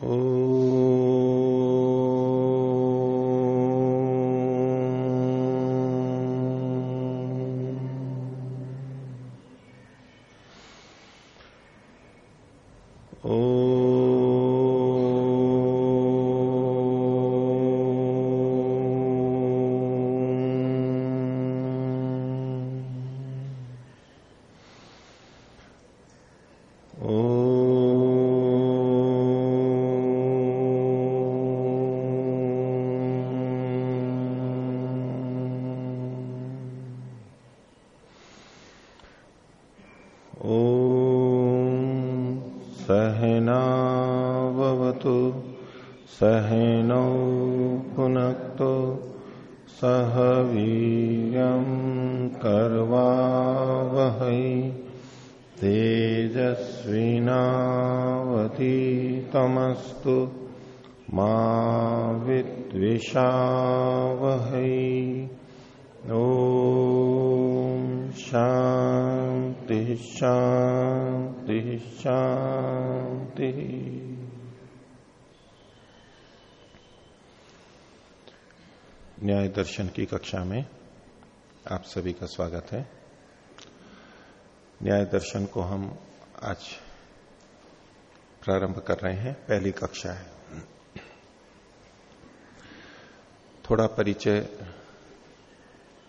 Oh. दर्शन की कक्षा में आप सभी का स्वागत है। न्याय दर्शन को हम आज प्रारंभ कर रहे हैं, पहली कक्षा है। थोड़ा परिचय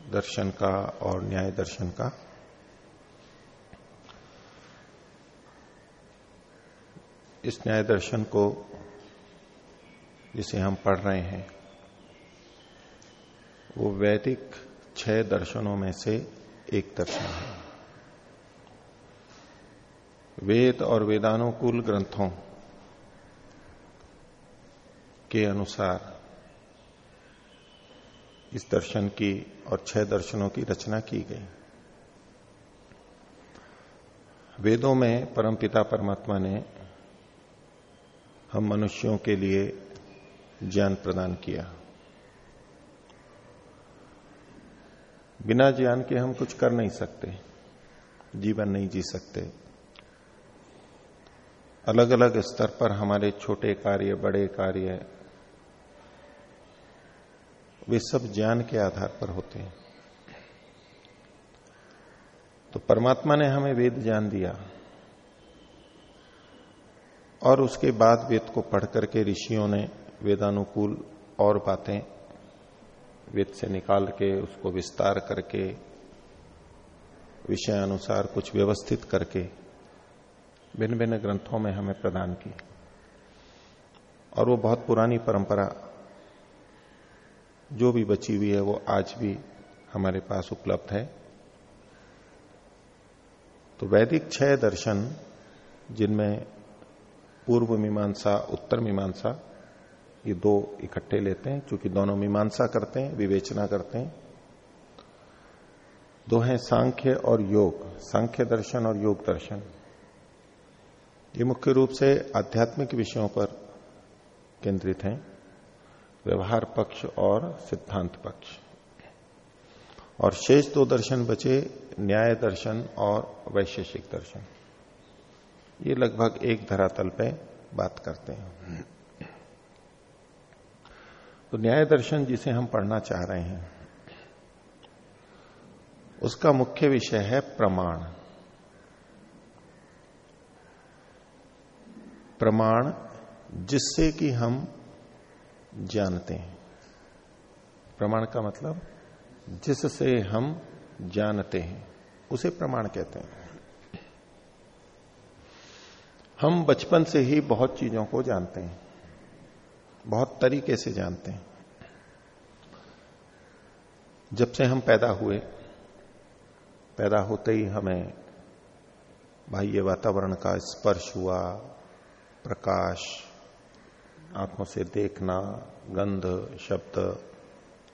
दर्शन का और न्याय दर्शन का। इस न्याय दर्शन को जिसे हम पढ़ रहे हैं वो वैदिक छह दर्शनों में से एक दर्शन है। वेद और वेदानुकूल ग्रंथों के अनुसार इस दर्शन की और छह दर्शनों की रचना की गई। वेदों में परमपिता परमात्मा ने हम मनुष्यों के लिए ज्ञान प्रदान किया। बिना ज्ञान के हम कुछ कर नहीं सकते, जीवन नहीं जी सकते। अलग अलग स्तर पर हमारे छोटे कार्य, बड़े कार्य, वे सब ज्ञान के आधार पर होते हैं। तो परमात्मा ने हमें वेद ज्ञान दिया, और उसके बाद वेद को पढ़ करके ऋषियों ने वेदानुकूल और बातें वेद से निकाल के उसको विस्तार करके विषय अनुसार कुछ व्यवस्थित करके भिन्न भिन्न ग्रंथों में हमें प्रदान की और वो बहुत पुरानी परंपरा जो भी बची हुई है वो आज भी हमारे पास उपलब्ध है। तो वैदिक छह दर्शन, जिनमें पूर्व मीमांसा, उत्तर मीमांसा ये दो इकट्ठे लेते हैं क्योंकि दोनों मीमांसा करते हैं, विवेचना करते हैं। दो हैं सांख्य और योग, सांख्य दर्शन और योग दर्शन। ये मुख्य रूप से आध्यात्मिक विषयों पर केंद्रित हैं, व्यवहार पक्ष और सिद्धांत पक्ष। और शेष दो दर्शन बचे, न्याय दर्शन और वैशेषिक दर्शन। ये लगभग एक धरातल पे बात करते हैं। तो न्याय दर्शन जिसे हम पढ़ना चाह रहे हैं, उसका मुख्य विषय है प्रमाण। प्रमाण जिससे कि हम जानते हैं। प्रमाण का मतलब जिससे हम जानते हैं, उसे प्रमाण कहते हैं। हम बचपन से ही बहुत चीज़ों को जानते हैं। बहुत तरीके से जानते हैं। जब से हम पैदा हुए, पैदा होते ही हमें बाह्य वातावरण का स्पर्श हुआ, प्रकाश, आँखों से देखना, गंध, शब्द,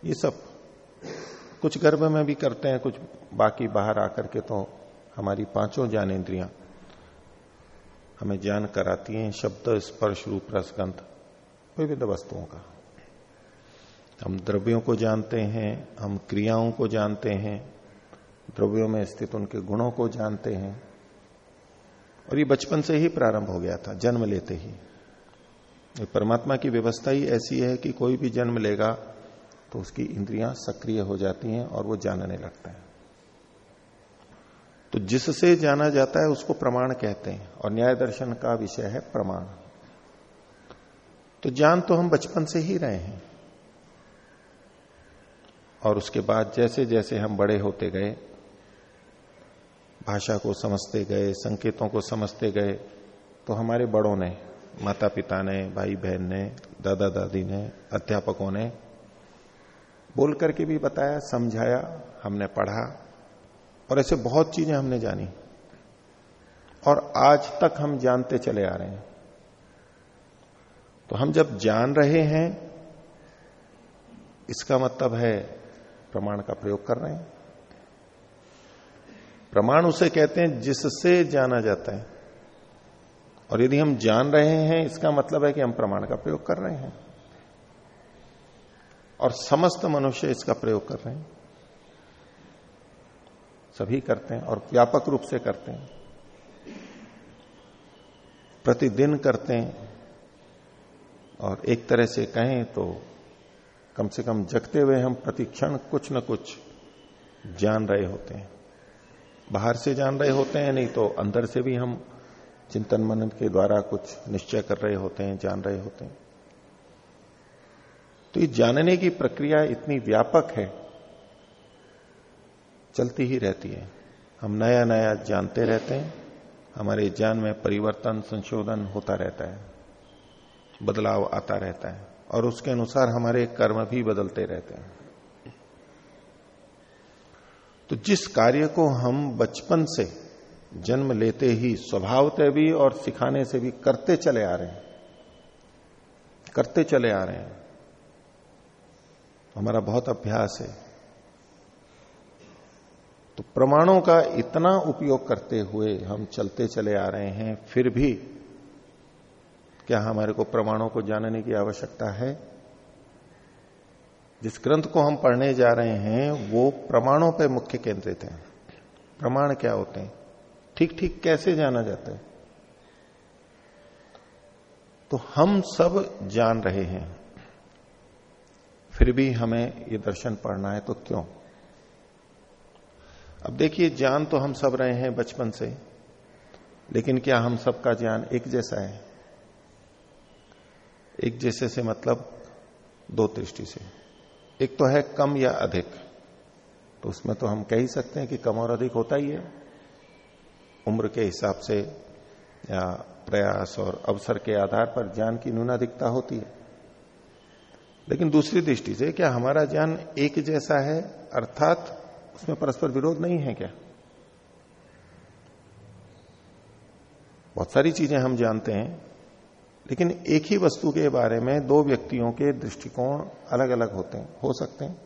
ये सब कुछ गर्भ में भी करते हैं, कुछ बाकी बाहर आकर के तो हमारी पाँचों ज्ञानेन्द्रियाँ हमें ज्ञान कराती हैं, शब्द, स्पर्श, रूप रसगंध विविध वस्तुओं का। हम द्रव्यों को जानते हैं, हम क्रियाओं को जानते हैं, द्रव्यों में स्थित उनके गुणों को जानते हैं। और ये बचपन से ही प्रारंभ हो गया था, जन्म लेते ही। परमात्मा की व्यवस्था ही ऐसी है कि कोई भी जन्म लेगा तो उसकी इंद्रियाँ सक्रिय हो जाती हैं और वो जानने लगता है। तो जिससे जाना जाता है उसको प्रमाण कहते हैं और न्याय दर्शन का विषय है प्रमाण। तो जान तो हम बचपन से ही रहे हैं। और उसके बाद जैसे जैसे हम बड़े होते गए, भाषा को समझते गए, संकेतों को समझते गए तो हमारे बड़ों ने माता पिता ने भाई बहन ने दादा दादी ने, अध्यापकों ने बोल करके भी बताया, समझाया, हमने पढ़ा, और ऐसे बहुत चीज़ें हमने जानी। और आज तक हम जानते चले आ रहे हैं। तो हम जब जान रहे हैं, इसका मतलब है प्रमाण का प्रयोग कर रहे हैं। प्रमाण उसे कहते हैं जिससे जाना जाता है। और यदि हम जान रहे हैं, इसका मतलब है कि हम प्रमाण का प्रयोग कर रहे हैं। और समस्त मनुष्य इसका प्रयोग कर रहे हैं। सभी करते हैं और व्यापक रूप से करते हैं। प्रतिदिन करते हैं। और एक तरह से कहें तो कम से कम जगते हुए हम प्रतिक्षण कुछ न कुछ जान रहे होते हैं। बाहर से जान रहे होते हैं, नहीं तो अंदर से भी हम चिंतन मनन के द्वारा कुछ निश्चय कर रहे होते हैं, जान रहे होते हैं। तो ये जानने की प्रक्रिया इतनी व्यापक है, चलती ही रहती है। हम नया नया जानते रहते हैं, हमारे ज्ञान में परिवर्तन, संशोधन होता रहता है। बदलाव आता रहता है और उसके अनुसार हमारे कर्म भी बदलते रहते हैं। तो जिस कार्य को हम बचपन से जन्म लेते ही, स्वभावतः भी और सिखाने से भी करते चले आ रहे हैं, करते चले आ रहे हैं हमारा बहुत अभ्यास है। तो प्रमाणों का इतना उपयोग करते हुए हम चलते चले आ रहे हैं, फिर भी क्या हमारे को प्रमाणों को जानने की आवश्यकता है? जिस ग्रंथ को हम पढ़ने जा रहे हैं, वो प्रमाणों पर मुख्य केंद्रित है। प्रमाण क्या होते हैं? ठीक ठीक कैसे जाना जाता है? तो हम सब जान रहे हैं। फिर भी हमें ये दर्शन पढ़ना है तो क्यों? अब देखिए, जान तो हम सब रहे हैं बचपन से, लेकिन क्या हम सबका ज्ञान एक जैसा है? एक जैसे से मतलब दो दृष्टि से। एक तो है कम या अधिक। तो उसमें तो हम कह ही सकते हैं कि कम और अधिक होता ही है। उम्र के हिसाब से या प्रयास और अवसर के आधार पर ज्ञान की न्यूनाधिकता होती है। लेकिन दूसरी दृष्टि से क्या हमारा ज्ञान एक जैसा है, अर्थात उसमें परस्पर विरोध नहीं है क्या? बहुत सारी चीज़ें हम जानते हैं। लेकिन एक ही वस्तु के बारे में दो व्यक्तियों के दृष्टिकोण अलग अलग होते हैं, हो सकते हैं।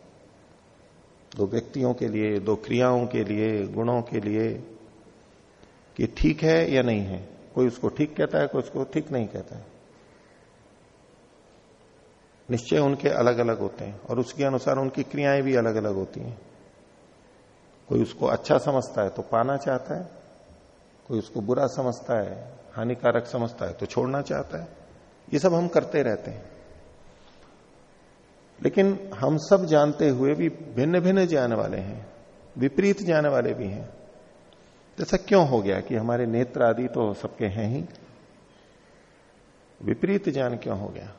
दो व्यक्तियों के लिए, दो क्रियाओं के लिए, गुणों के लिए कि ठीक है या नहीं है। कोई उसको ठीक कहता है, कोई उसको ठीक नहीं कहता है। निश्चय उनके अलग अलग होते हैं और उसके अनुसार उनकी क्रियाएँ भी अलग अलग होती हैं। कोई उसको अच्छा समझता है तो पाना चाहता है, कोई उसको बुरा समझता है हानिकारक समझता है तो छोड़ना चाहता है। ये सब हम करते रहते हैं। लेकिन हम सब जानते हुए भी भिन्न भिन्न जाने वाले हैं, विपरीत जाने वाले भी हैं। ऐसा क्यों हो गया कि हमारे नेत्र आदि तो सबके हैं ही? विपरीत ज्ञान क्यों हो गया?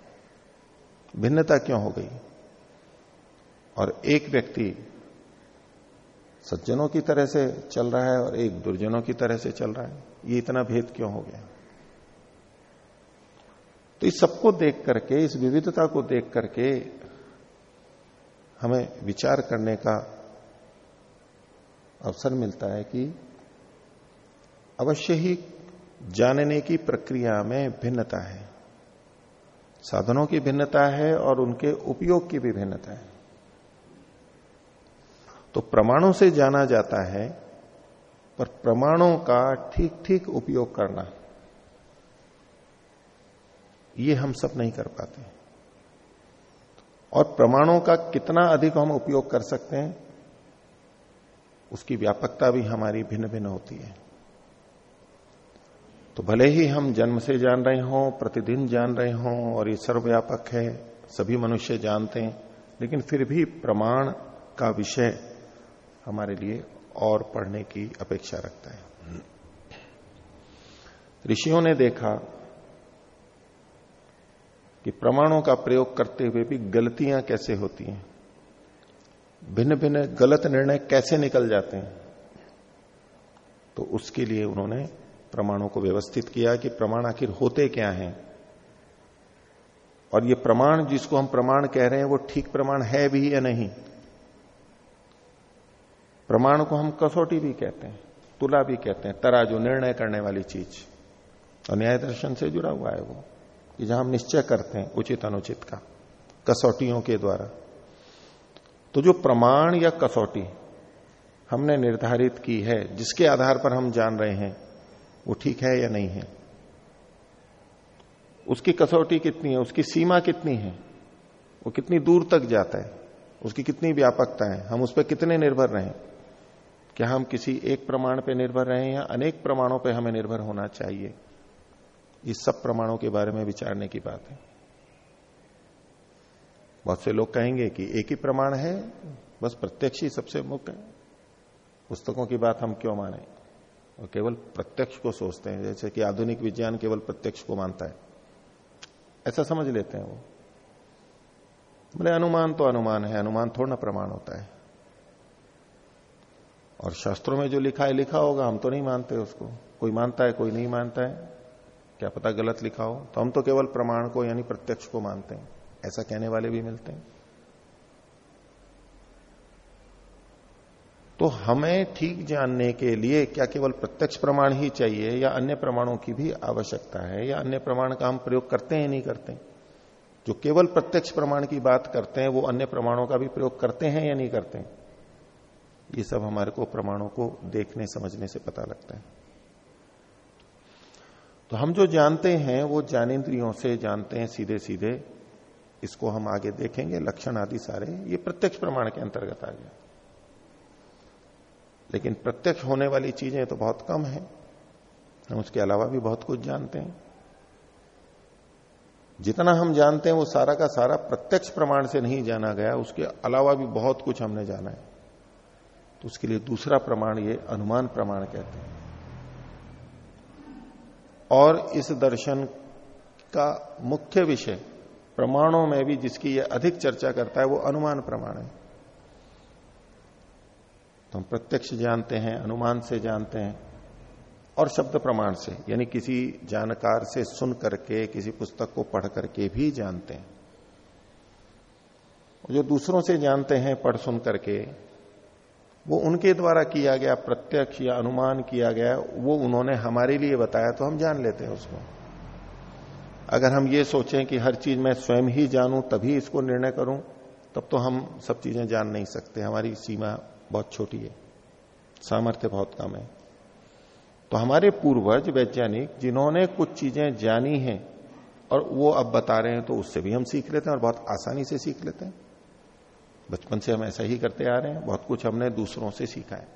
भिन्नता क्यों हो गई? और एक व्यक्ति सज्जनों की तरह से चल रहा है और एक दुर्जनों की तरह से चल रहा है। ये इतना भेद क्यों हो गया? तो इस सबको देख करके, इस विविधता को देख करके हमें विचार करने का अवसर मिलता है कि अवश्य ही जानने की प्रक्रिया में भिन्नता है। साधनों की भिन्नता है और उनके उपयोग की भी भिन्नता है। तो प्रमाणों से जाना जाता है पर प्रमाणों का ठीक ठीक उपयोग करना ये हम सब नहीं कर पाते। और प्रमाणों का कितना अधिक हम उपयोग कर सकते हैं, उसकी व्यापकता भी हमारी भिन्न भिन्न होती है। तो भले ही हम जन्म से जान रहे हों, प्रतिदिन जान रहे हों, और ये सर्वव्यापक है, सभी मनुष्य जानते हैं, लेकिन फिर भी प्रमाण का विषय हमारे लिए और पढ़ने की अपेक्षा रखता है। ऋषियों ने देखा कि प्रमाणों का प्रयोग करते हुए भी गलतियाँ कैसे होती हैं? भिन्न भिन्न गलत निर्णय कैसे निकल जाते हैं? तो उसके लिए उन्होंने प्रमाणों को व्यवस्थित किया कि प्रमाण आखिर होते क्या हैं? और ये प्रमाण जिसको हम प्रमाण कह रहे हैं, वो ठीक प्रमाण है भी या नहीं? प्रमाण को हम कसौटी भी कहते हैं, तुला भी कहते हैं, तराजू, निर्णय करने वाली चीज़। और न्याय दर्शन से जुड़ा हुआ है वो, कि जहाँ हम निश्चय करते हैं उचित अनुचित का, कसौटियों के द्वारा। तो जो प्रमाण या कसौटी हमने निर्धारित की है, जिसके आधार पर हम जान रहे हैं, वो ठीक है या नहीं है? उसकी कसौटी कितनी है? उसकी सीमा कितनी है? वो कितनी दूर तक जाता है? उसकी कितनी व्यापकता है? हम उस पर कितने निर्भर रहे क्या हम किसी एक प्रमाण पर निर्भर रहे या अनेक प्रमाणों पर हमें निर्भर होना चाहिए। इस सब प्रमाणों के बारे में विचारने की बात है। बहुत से लोग कहेंगे कि एक ही प्रमाण है, बस प्रत्यक्ष ही सबसे मुख्य है। पुस्तकों की बात हम क्यों माने? और केवल प्रत्यक्ष को सोचते हैं, जैसे कि आधुनिक विज्ञान केवल प्रत्यक्ष को मानता है। ऐसा समझ लेते हैं वो। बोले अनुमान तो अनुमान है, अनुमान थोड़ा प्रमाण होता है। और शास्त्रों में जो लिखा है, लिखा होगा, हम तो नहीं मानते उसको। कोई मानता है, कोई नहीं मानता है। क्या पता गलत लिखा हो? तो हम तो केवल प्रमाण को, यानी प्रत्यक्ष को मानते हैं। ऐसा कहने वाले भी मिलते हैं। तो हमें ठीक जानने के लिए क्या केवल प्रत्यक्ष प्रमाण ही चाहिए, या अन्य प्रमाणों की भी आवश्यकता है, या अन्य प्रमाण का हम प्रयोग करते हैं नहीं करते जो केवल प्रत्यक्ष प्रमाण की बात करते हैं, वो अन्य प्रमाणों का भी प्रयोग करते हैं या नहीं करते ये सब हमारे को प्रमाणों को देखने, समझने से पता लगता है। तो हम जो जानते हैं, वो ज्ञानेन्द्रियों से जानते हैं सीधे सीधे इसको हम आगे देखेंगे, लक्षण आदि सारे। ये प्रत्यक्ष प्रमाण के अंतर्गत आ गया। लेकिन प्रत्यक्ष होने वाली चीज़ें तो बहुत कम है। हम उसके अलावा भी बहुत कुछ जानते हैं। जितना हम जानते हैं, वो सारा का सारा प्रत्यक्ष प्रमाण से नहीं जाना गया। उसके अलावा भी बहुत कुछ हमने जाना है। तो उसके लिए दूसरा प्रमाण ये अनुमान प्रमाण कहते हैं। और इस दर्शन का मुख्य विषय प्रमाणों में भी जिसकी यह अधिक चर्चा करता है, वो अनुमान प्रमाण है। तो हम प्रत्यक्ष जानते हैं, अनुमान से जानते हैं, और शब्द प्रमाण से, यानी किसी जानकार से सुन करके, किसी पुस्तक को पढ़ करके भी जानते हैं। जो दूसरों से जानते हैं, पढ़ सुन करके वो उनके द्वारा किया गया, प्रत्यक्ष या अनुमान किया गया, वो उन्होंने हमारे लिए बताया तो हम जान लेते हैं उसको। अगर हम ये सोचें कि हर चीज़ मैं स्वयं ही जानूं, तभी इसको निर्णय करूँ, तब तो हम सब चीज़ें जान नहीं सकते। हमारी सीमा बहुत छोटी है, सामर्थ्य बहुत कम है। तो हमारे पूर्वज वैज्ञानिक, जिन्होंने कुछ चीज़ें जानी हैं, और वो अब बता रहे हैं तो उससे भी हम सीख लेते हैं और बहुत आसानी से सीख लेते हैं। बचपन से हम ऐसा ही करते आ रहे हैं, बहुत कुछ हमने दूसरों से सीखा है।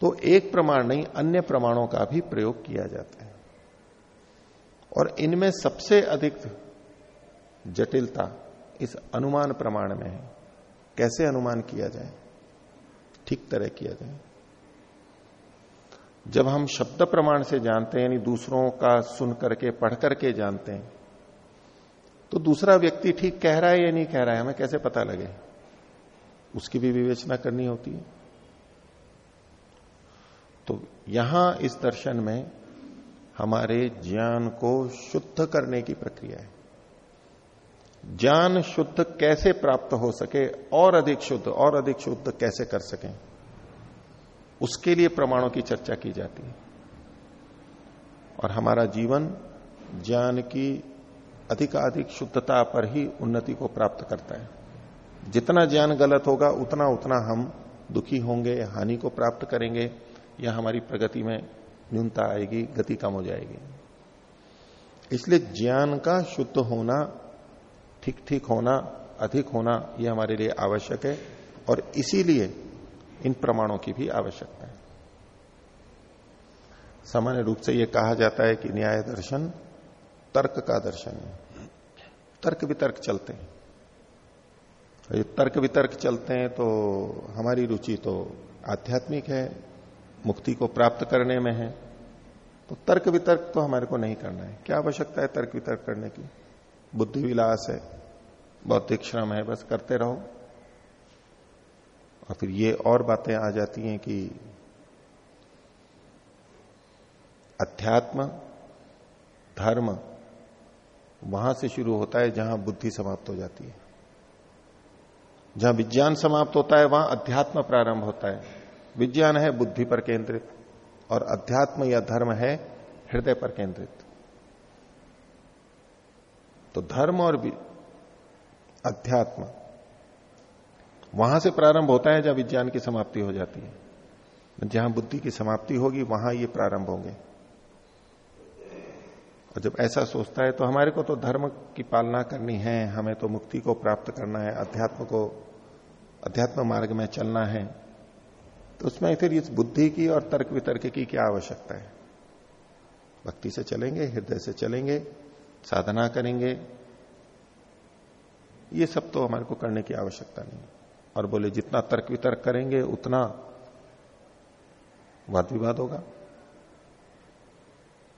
तो एक प्रमाण नहीं, अन्य प्रमाणों का भी प्रयोग किया जाता है। और इनमें सबसे अधिक जटिलता इस अनुमान प्रमाण में है। कैसे अनुमान किया जाए? ठीक तरह किया जाए। जब हम शब्द प्रमाण से जानते हैं, यानी दूसरों का सुन करके पढ़ करके जानते हैं तो दूसरा व्यक्ति ठीक कह रहा है या नहीं कह रहा है, हमें कैसे पता लगे? उसकी भी विवेचना करनी होती है। तो यहाँ इस दर्शन में हमारे ज्ञान को शुद्ध करने की प्रक्रिया है। ज्ञान शुद्ध कैसे प्राप्त हो सके, और अधिक शुद्ध, और अधिक शुद्ध कैसे कर सके, उसके लिए प्रमाणों की चर्चा की जाती है। और हमारा जीवन ज्ञान की अधिकाधिक शुद्धता पर ही उन्नति को प्राप्त करता है। जितना ज्ञान गलत होगा, उतना उतना हम दुखी होंगे, हानि को प्राप्त करेंगे, या हमारी प्रगति में न्यूनता आएगी, गति कम हो जाएगी। इसलिए ज्ञान का शुद्ध होना ठीक ठीक होना, अधिक होना यह हमारे लिए आवश्यक है, और इसीलिए इन प्रमाणों की भी आवश्यकता है। सामान्य रूप से यह कहा जाता है कि न्याय दर्शन तर्क का दर्शन है। तर्क वितर्क चलते हैं। ये तर्क वितर्क चलते हैं तो हमारी रुचि तो आध्यात्मिक है, मुक्ति को प्राप्त करने में है। तो तर्क वितर्क तो हमारे को नहीं करना है। क्या आवश्यकता है तर्क वितर्क करने की? बुद्धि विलास है, बौद्धिक श्रम है, बस करते रहो। और फिर ये और बातें आ जाती हैं कि अध्यात्म, धर्म वहाँ से शुरू होता है जहाँ बुद्धि समाप्त हो जाती है। जहाँ विज्ञान समाप्त होता है, वहाँ अध्यात्म प्रारंभ होता है। विज्ञान है बुद्धि पर केंद्रित और अध्यात्म या धर्म है हृदय पर केंद्रित। तो धर्म और अध्यात्म वहाँ से प्रारंभ होता है जहाँ विज्ञान की समाप्ति हो जाती है। जहाँ बुद्धि की समाप्ति होगी, वहाँ ये प्रारंभ होंगे। और जब ऐसा सोचता है तो हमारे को तो धर्म की पालना करनी है, हमें तो मुक्ति को प्राप्त करना है, अध्यात्म को, अध्यात्म मार्ग में चलना है। तो उसमें फिर इस बुद्धि की और तर्क वितर्क की क्या आवश्यकता है? भक्ति से चलेंगे, हृदय से चलेंगे, साधना करेंगे। ये सब तो हमारे को करने की आवश्यकता नहीं और बोले, जितना तर्क वितर्क करेंगे, उतना वाद विवाद होगा।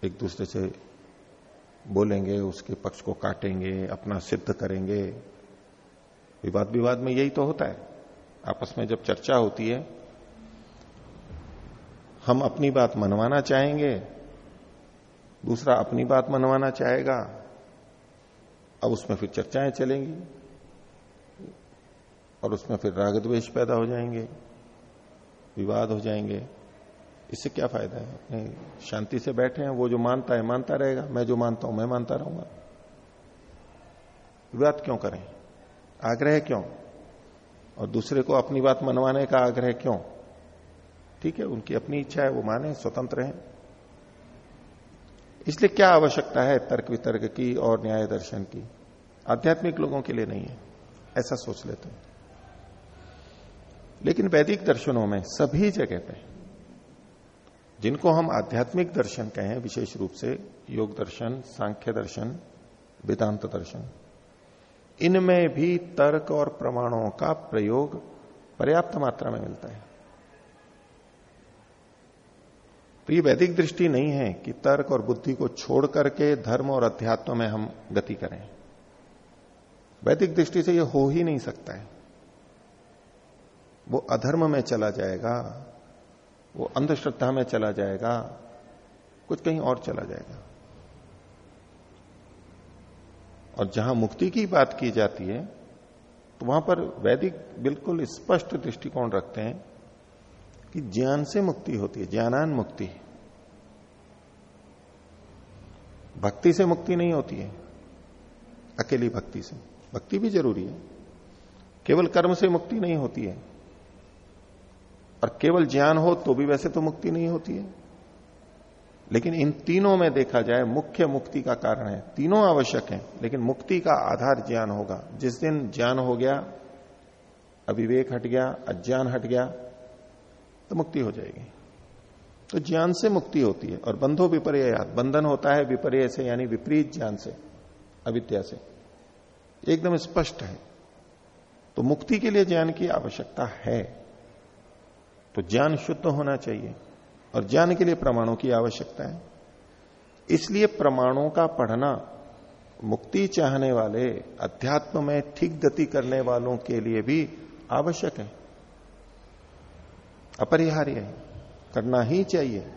एक दूसरे से बोलेंगे, उसके पक्ष को काटेंगे, अपना सिद्ध करेंगे। विवाद विवाद में यही तो होता है। आपस में जब चर्चा होती है, हम अपनी बात मनवाना चाहेंगे, दूसरा अपनी बात मनवाना चाहेगा, अब उसमें फिर चर्चाएँ चलेंगी, और उसमें फिर राग द्वेष पैदा हो जाएँगे, विवाद हो जाएँगे। इससे क्या फ़ायदा है? नहीं, शांति से बैठे हैं, वो जो मानता है, मानता रहेगा। मैं जो मानता हूँ, मैं मानता रहूँगा। विवाद क्यों करें? आग्रह क्यों? और दूसरे को अपनी बात मनवाने का आग्रह क्यों? ठीक है, उनकी अपनी इच्छा है, वो माने, स्वतंत्र है। इसलिए क्या आवश्यकता है तर्क वितर्क की और न्याय दर्शन की? आध्यात्मिक लोगों के लिए नहीं है, ऐसा सोच लेते हैं। लेकिन वैदिक दर्शनों में सभी जगह पे जिनको हम आध्यात्मिक दर्शन कहें, विशेष रूप से योग दर्शन, सांख्य दर्शन, वेदांत दर्शन, इनमें भी तर्क और प्रमाणों का प्रयोग पर्याप्त मात्रा में मिलता है। तो ये वैदिक दृष्टि नहीं है कि तर्क और बुद्धि को छोड़ करके धर्म और अध्यात्म में हम गति करें। वैदिक दृष्टि से यह हो ही नहीं सकता है। वो अधर्म में चला जाएगा वो अंधश्रद्धा में चला जाएगा, कुछ कहीं और चला जाएगा। और जहाँ मुक्ति की बात की जाती है तो वहाँ पर वैदिक बिल्कुल स्पष्ट दृष्टिकोण रखते हैं कि ज्ञान से मुक्ति होती है, ज्ञानान मुक्ति भक्ति से मुक्ति नहीं होती है, अकेली भक्ति से। भक्ति भी ज़रूरी है। केवल कर्म से मुक्ति नहीं होती है। और केवल ज्ञान हो तो भी वैसे तो मुक्ति नहीं होती है। लेकिन इन तीनों में देखा जाए, मुख्य मुक्ति का कारण है। तीनों आवश्यक हैं, लेकिन मुक्ति का आधार ज्ञान होगा। जिस दिन ज्ञान हो गया, अविवेक हट गया, अज्ञान हट गया तो मुक्ति हो जाएगी। तो ज्ञान से मुक्ति होती है, और बंधो विपर्य बंधन होता है विपर्य से, यानी विपरीत ज्ञान से, अविद्या से। एकदम स्पष्ट है। तो मुक्ति के लिए ज्ञान की आवश्यकता है। तो ज्ञान शुद्ध होना चाहिए। और ज्ञान के लिए प्रमाणों की आवश्यकता है। इसलिए प्रमाणों का पढ़ना, मुक्ति चाहने वाले, अध्यात्म में ठीक गति करने वालों के लिए भी आवश्यक है। अपरिहार्य है। करना ही चाहिए।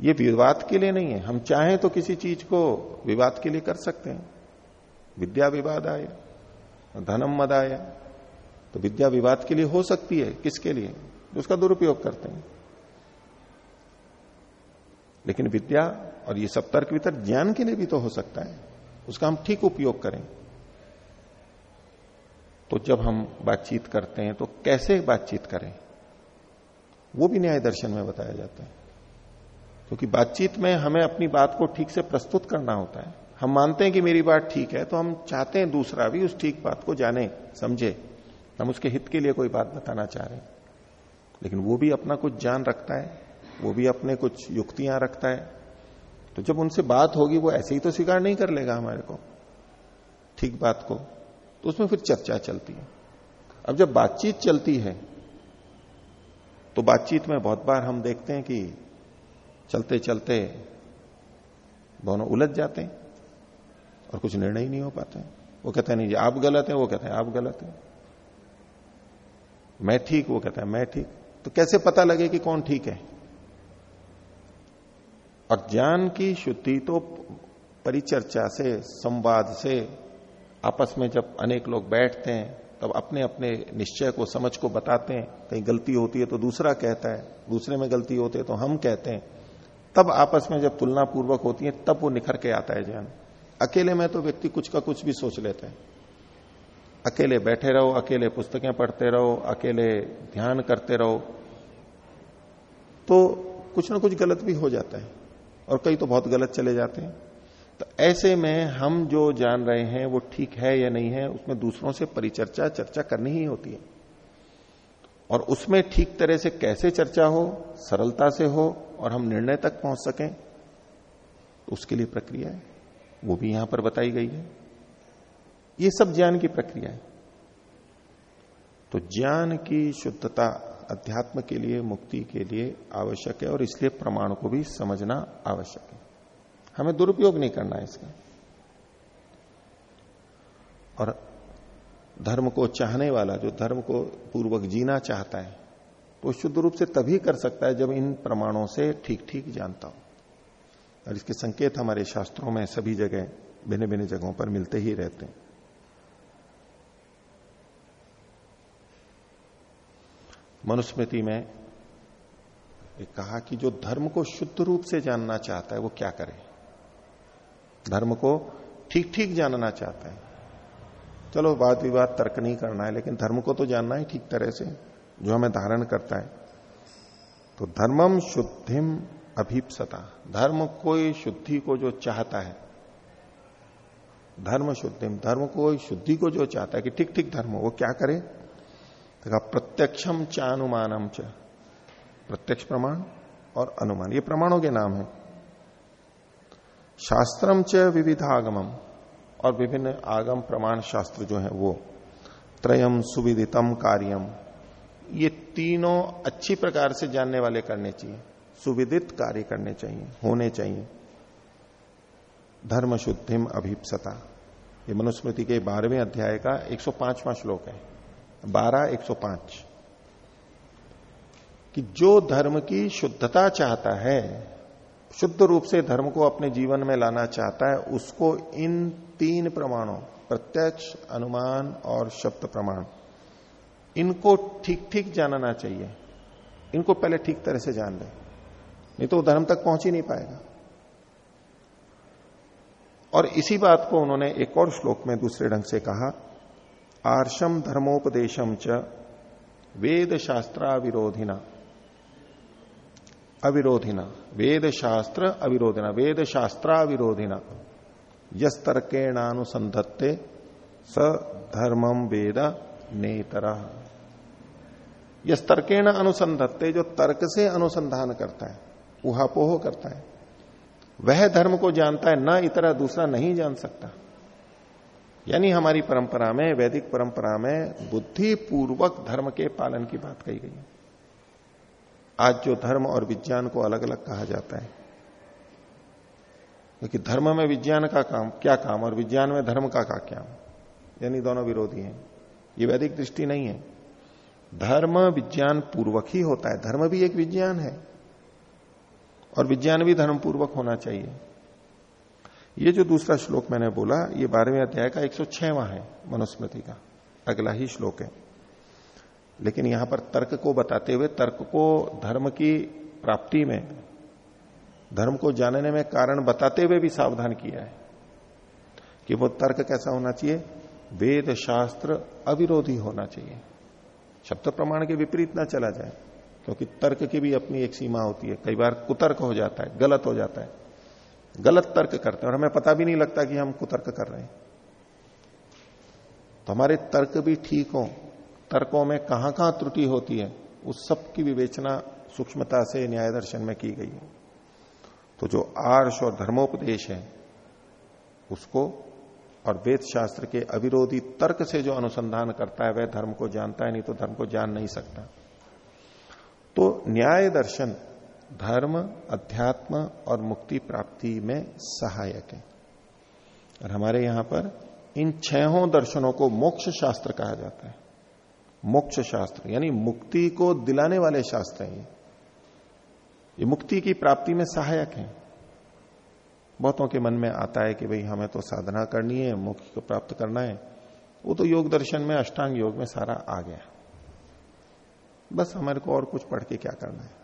ये विवाद के लिए नहीं है। हम चाहें तो किसी चीज़ को विवाद के लिए कर सकते हैं। विद्या विवाद आए धनम मद आया। तो विद्या विवाद के लिए हो सकती है, किसके लिए? उसका दुरुपयोग करते हैं। लेकिन विद्या और ये सब तर्क वितर्क ज्ञान के लिए भी तो हो सकता है। उसका हम ठीक उपयोग करें। तो जब हम बातचीत करते हैं तो कैसे बातचीत करें? वो भी न्याय दर्शन में बताया जाता है। क्योंकि बातचीत में हमें अपनी बात को ठीक से प्रस्तुत करना होता है। हम मानते हैं कि मेरी बात ठीक है तो हम चाहते हैं दूसरा भी उस ठीक बात को जाने, समझे। हम उसके हित के लिए कोई बात बताना चाह रहे हैं। लेकिन वो भी अपना कुछ जान रखता है, वो भी अपने कुछ युक्तियाँ रखता है। तो जब उनसे बात होगी, वो ऐसे ही तो स्वीकार नहीं कर लेगा हमारे को, ठीक बात को तो उसमें फिर चर्चा चलती है। अब जब बातचीत चलती है तो बातचीत में बहुत बार हम देखते हैं कि चलते चलते दोनों उलझ जाते हैं और कुछ निर्णय नहीं हो पाते वो कहते हैं, नहीं, आप गलत हैं। वो कहते हैं, आप गलत हैं। मैं ठीक, वो कहता है, मैं ठीक. तो कैसे पता लगे कि कौन ठीक है? और ज्ञान की शुद्धि तो परिचर्चा से, संवाद से, आपस में जब अनेक लोग बैठते हैं, तब अपने अपने निश्चय को, समझ को बताते हैं, कहीं गलती होती है तो दूसरा कहता है, दूसरे में गलती होती है तो हम कहते हैं। तब आपस में जब तुलना पूर्वक होती है, तब वो निखर के आता है ज्ञान। अकेले में तो व्यक्ति कुछ का कुछ भी सोच लेते हैं। अकेले बैठे रहो, अकेले पुस्तकें पढ़ते रहो, अकेले ध्यान करते रहो तो कुछ ना कुछ गलत भी हो जाता है और कई तो बहुत गलत चले जाते हैं। तो ऐसे में हम जो जान रहे हैं, वो ठीक है या नहीं है, उसमें दूसरों से परिचर्चा, चर्चा करनी ही होती है। और उसमें ठीक तरह से कैसे चर्चा हो, सरलता से हो, और हम निर्णय तक पहुँच सकें, उसके लिए प्रक्रिया है। वो भी यहाँ पर बताई गई है। ये सब ज्ञान की प्रक्रिया है। तो ज्ञान की शुद्धता अध्यात्म के लिए, मुक्ति के लिए आवश्यक है और इसलिए प्रमाण को भी समझना आवश्यक है। हमें दुरुपयोग नहीं करना है इसका। और धर्म को चाहने वाला, जो धर्म को पूर्वक जीना चाहता है तो शुद्ध रूप से तभी कर सकता है जब इन प्रमाणों से ठीक ठीक जानता हो। और इसके संकेत हमारे शास्त्रों में सभी जगह भिन्न भिन्न जगहों पर मिलते ही रहते हैं। मनुस्मृति में कहा कि जो धर्म को शुद्ध रूप से जानना चाहता है, वो क्या करे? धर्म को ठीक ठीक जानना चाहता है। चलो वाद विवाद तर्क नहीं करना है, लेकिन धर्म को तो जानना है ठीक तरह से, जो हमें धारण करता है। तो धर्मम शुद्धिम अभिप्सता। धर्म कोई शुद्धि को जो चाहता है, धर्म शुद्धिम, धर्म को शुद्धि को जो चाहता है कि ठीक ठीक धर्म वो क्या करे? तो प्रत्यक्षम च अनुमानम च। प्रत्यक्ष प्रमाण और अनुमान। ये प्रमाणों के नाम है। शास्त्रम च विविधागमम और विभिन्न आगम प्रमाण शास्त्र जो है वो। त्रयम सुविदितम कार्यम ये तीनों अच्छी प्रकार से जानने वाले करने चाहिए। सुविदित कार्य करने चाहिए, होने चाहिए। धर्म शुद्धिम अभिप्सता। ये मनुस्मृति के बारहवें अध्याय का 105वां श्लोक है। बारह 105 कि जो धर्म की शुद्धता चाहता है, शुद्ध रूप से धर्म को अपने जीवन में लाना चाहता है, उसको इन तीन प्रमाणों, प्रत्यक्ष, अनुमान और शब्द प्रमाण, इनको ठीक ठीक जानना चाहिए। इनको पहले ठीक तरह से जान ले। नहीं तो वो धर्म तक पहुँच ही नहीं पाएगा। और इसी बात को उन्होंने एक और श्लोक में दूसरे ढंग से कहा आर्षम धर्मोपदेशम च वेद शास्त्राविरोधिना अविरोधिना। वेद शास्त्र अविरोधिना। वेद शास्त्राविरोधिना यस तर्केणानुसंधत्ते स धर्मम वेद नेतर। यस तर्केण अनुसंधत्ते जो तर्क से अनुसंधान करता है, उहापोह करता है, वह धर्म को जानता है, ना इतरा दूसरा नहीं जान सकता। यानी हमारी परंपरा में वैदिक परंपरा में बुद्धि पूर्वक धर्म के पालन की बात कही गई आज जो धर्म और विज्ञान को अलग अलग कहा जाता है। क्योंकि तो धर्म में विज्ञान का काम क्या काम? और विज्ञान में धर्म का, का क्या यानी दोनों विरोधी हैं। ये वैदिक दृष्टि नहीं है। धर्म विज्ञान पूर्वक ही होता है। धर्म भी एक विज्ञान है। और विज्ञान भी धर्म पूर्वक होना चाहिए। ये जो दूसरा श्लोक मैंने बोला, ये बारहवें अध्याय का एक सौ है मनुस्मृति का। अगला ही श्लोक है। लेकिन यहाँ पर तर्क को बताते हुए, तर्क को धर्म की प्राप्ति में, धर्म को जानने में कारण बताते हुए भी सावधान किया है कि वो तर्क कैसा होना चाहिए? वेद शास्त्र अविरोधी होना चाहिए। शब्द प्रमाण के विपरीत ना चला जाए, क्योंकि तर्क की भी अपनी एक सीमा होती है। कई बार कुतर्क हो जाता है, गलत हो जाता है। गलत तर्क करते हैं और हमें पता भी नहीं लगता कि हम कुतर्क कर रहे हैं। तो हमारे तर्क भी ठीक हो, तर्कों में कहाँ कहाँ त्रुटि होती है, उस सब की विवेचना सूक्ष्मता से न्याय दर्शन में की गई है। तो जो आर्ष और धर्मोपदेश है, उसको और वेद शास्त्र के अविरोधी तर्क से जो अनुसंधान करता है, वह धर्म को जानता है, नहीं तो धर्म को जान नहीं सकता। तो न्याय दर्शन धर्म, अध्यात्म और मुक्ति प्राप्ति में सहायक है। और हमारे यहाँ पर इन छहों दर्शनों को मोक्ष शास्त्र कहा जाता है। मोक्ष शास्त्र, यानी मुक्ति को दिलाने वाले शास्त्र हैं ये। मुक्ति की प्राप्ति में सहायक है। बहुतों के मन में आता है कि भाई हमें तो साधना करनी है मुक्ति को प्राप्त करना है। वो तो योग दर्शन में, अष्टांग योग में सारा आ गया। बस हमारे को और कुछ पढ़ के क्या करना है?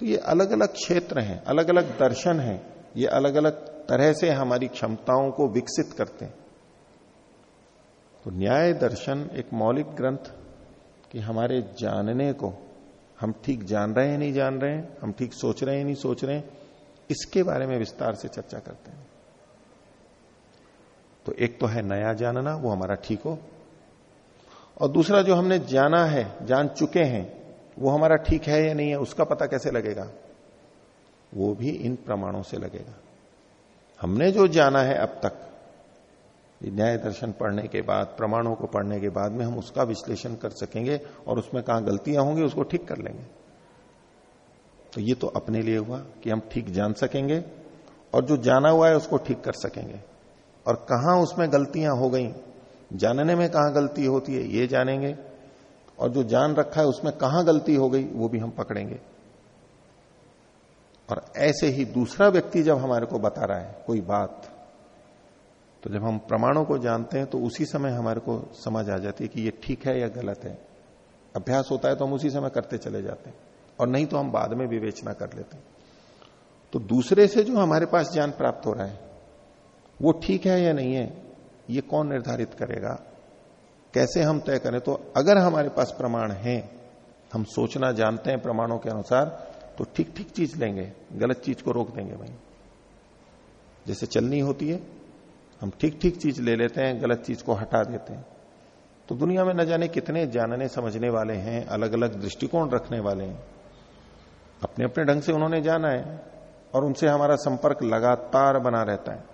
तो ये अलग अलग क्षेत्र हैं अलग अलग दर्शन हैं, ये अलग अलग तरह से हमारी क्षमताओं को विकसित करते हैं। तो न्याय दर्शन एक मौलिक ग्रंथ कि हमारे जानने को, हम ठीक जान रहे हैं, नहीं जान रहे हैं, हम ठीक सोच रहे हैं, नहीं सोच रहे हैं, इसके बारे में विस्तार से चर्चा करते हैं। तो एक तो है नया जानना, वो हमारा ठीक हो। और दूसरा जो हमने जाना है, जान चुके हैं वो हमारा ठीक है या नहीं है, उसका पता कैसे लगेगा? वो भी इन प्रमाणों से लगेगा। हमने जो जाना है अब तक न्याय दर्शन पढ़ने के बाद, प्रमाणों को पढ़ने के बाद में हम उसका विश्लेषण कर सकेंगे और उसमें कहा गलतियाँ होंगी, उसको ठीक कर लेंगे। तो ये तो अपने लिए हुआ कि हम ठीक जान सकेंगे और जो जाना हुआ है, उसको ठीक कर सकेंगे। और कहा उसमें गलतियाँ हो गई? जानने में कहा गलती होती है, ये जानेंगे। और जो जान रखा है उसमें कहाँ गलती हो गई, वो भी हम पकड़ेंगे। और ऐसे ही दूसरा व्यक्ति जब हमारे को बता रहा है, कोई बात तो जब हम प्रमाणों को जानते हैं तो उसी समय हमारे को समझ आ जाती है कि ये ठीक है या गलत है। अभ्यास होता है तो हम उसी समय करते चले जाते हैं, और नहीं तो हम बाद में विवेचना कर लेते हैं। तो दूसरे से जो हमारे पास ज्ञान प्राप्त हो रहा है, वो ठीक है या नहीं है, ये कौन निर्धारित करेगा? कैसे हम तय करें? तो अगर हमारे पास प्रमाण है, हम सोचना जानते हैं प्रमाणों के अनुसार तो ठीक ठीक चीज़ लेंगे, गलत चीज़ को रोक देंगे भाई। जैसे चलनी होती है, हम ठीक ठीक चीज़ ले लेते हैं, गलत चीज़ को हटा देते हैं। तो दुनिया में न जाने कितने जानने समझने वाले हैं अलग अलग दृष्टिकोण रखने वाले हैं। अपने अपने ढंग से उन्होंने जाना है, और उनसे हमारा संपर्क लगातार बना रहता है।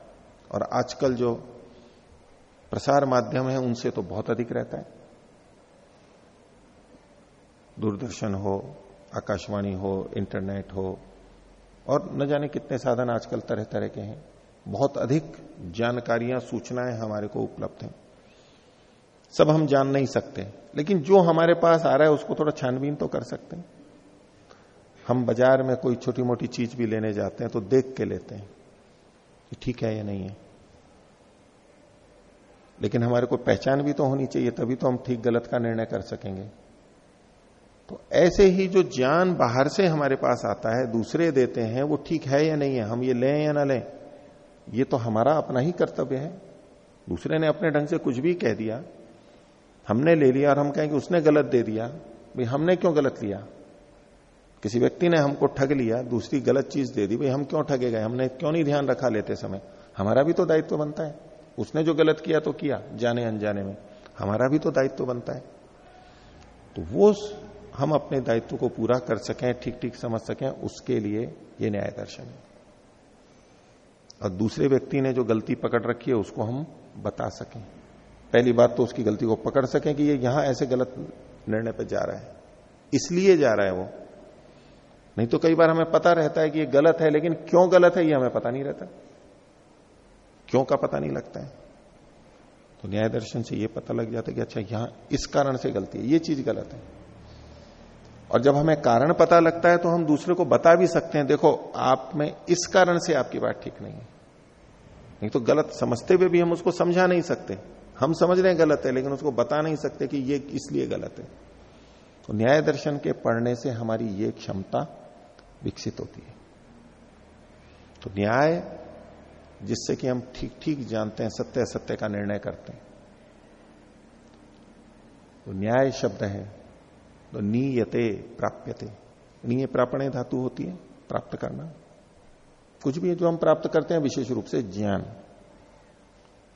और आजकल जो प्रसार माध्यम है, उनसे तो बहुत अधिक रहता है। दूरदर्शन हो, आकाशवाणी हो, इंटरनेट हो, और न जाने कितने साधन आजकल तरह तरह के हैं। बहुत अधिक जानकारियाँ, सूचनाएँ हमारे को उपलब्ध हैं। सब हम जान नहीं सकते, लेकिन जो हमारे पास आ रहा है, उसको थोड़ा छानबीन तो कर सकते हैं। हम बाज़ार में कोई छोटी मोटी चीज़ भी लेने जाते हैं तो देख के लेते हैं ठीक है या नहीं है। लेकिन हमारे को पहचान भी तो होनी चाहिए, तभी तो हम ठीक गलत का निर्णय कर सकेंगे। तो ऐसे ही जो ज्ञान बाहर से हमारे पास आता है, दूसरे देते हैं, वो ठीक है या नहीं है, हम ये लें या ना लें, ये तो हमारा अपना ही कर्तव्य है। दूसरे ने अपने ढंग से कुछ भी कह दिया, हमने ले लिया और हम कहें कि उसने गलत दे दिया, भाई हमने क्यों गलत लिया? किसी व्यक्ति ने हमको ठग लिया, दूसरी गलत चीज़ दे दी, भाई हम क्यों ठगे गए? हमने क्यों नहीं ध्यान रखा लेते समय? हमारा भी तो दायित्व बनता है। उसने जो गलत किया तो किया, जाने अनजाने में। हमारा भी तो दायित्व बनता है। तो वो हम अपने दायित्व को पूरा कर सकें ठीक ठीक समझ सकें, उसके लिए ये न्याय दर्शन है। और दूसरे व्यक्ति ने जो गलती पकड़ रखी है, उसको हम बता सकें। पहली बात तो उसकी गलती को पकड़ सकें कि ये यहाँ ऐसे गलत निर्णय पर जा रहा है। इसलिए जा रहा है वो। नहीं तो कई बार हमें पता रहता है कि ये गलत है, लेकिन क्यों गलत है, ये हमें पता नहीं रहता। क्यों का पता नहीं लगता है? तो न्याय दर्शन से यह पता लग जाता है कि अच्छा यहाँ इस कारण से गलती है, ये चीज़ गलत है। और जब हमें कारण पता लगता है तो हम दूसरे को बता भी सकते हैं, देखो, आप में इस कारण से आपकी बात ठीक नहीं है। नहीं तो गलत समझते हुए भी हम उसको समझा नहीं सकते। हम समझ रहे हैं गलत है, लेकिन उसको बता नहीं सकते कि ये इसलिए गलत है। तो न्याय दर्शन के पढ़ने से हमारी ये क्षमता विकसित होती है। तो न्याय जिससे कि हम ठीक ठीक जानते हैं सत्य असत्य का निर्णय करते हैं। तो न्याय शब्द है तो नीयते प्राप्यते। नीय प्रापणे धातु होती है, प्राप्त करना। कुछ भी है जो हम प्राप्त करते हैं, विशेष रूप से ज्ञान।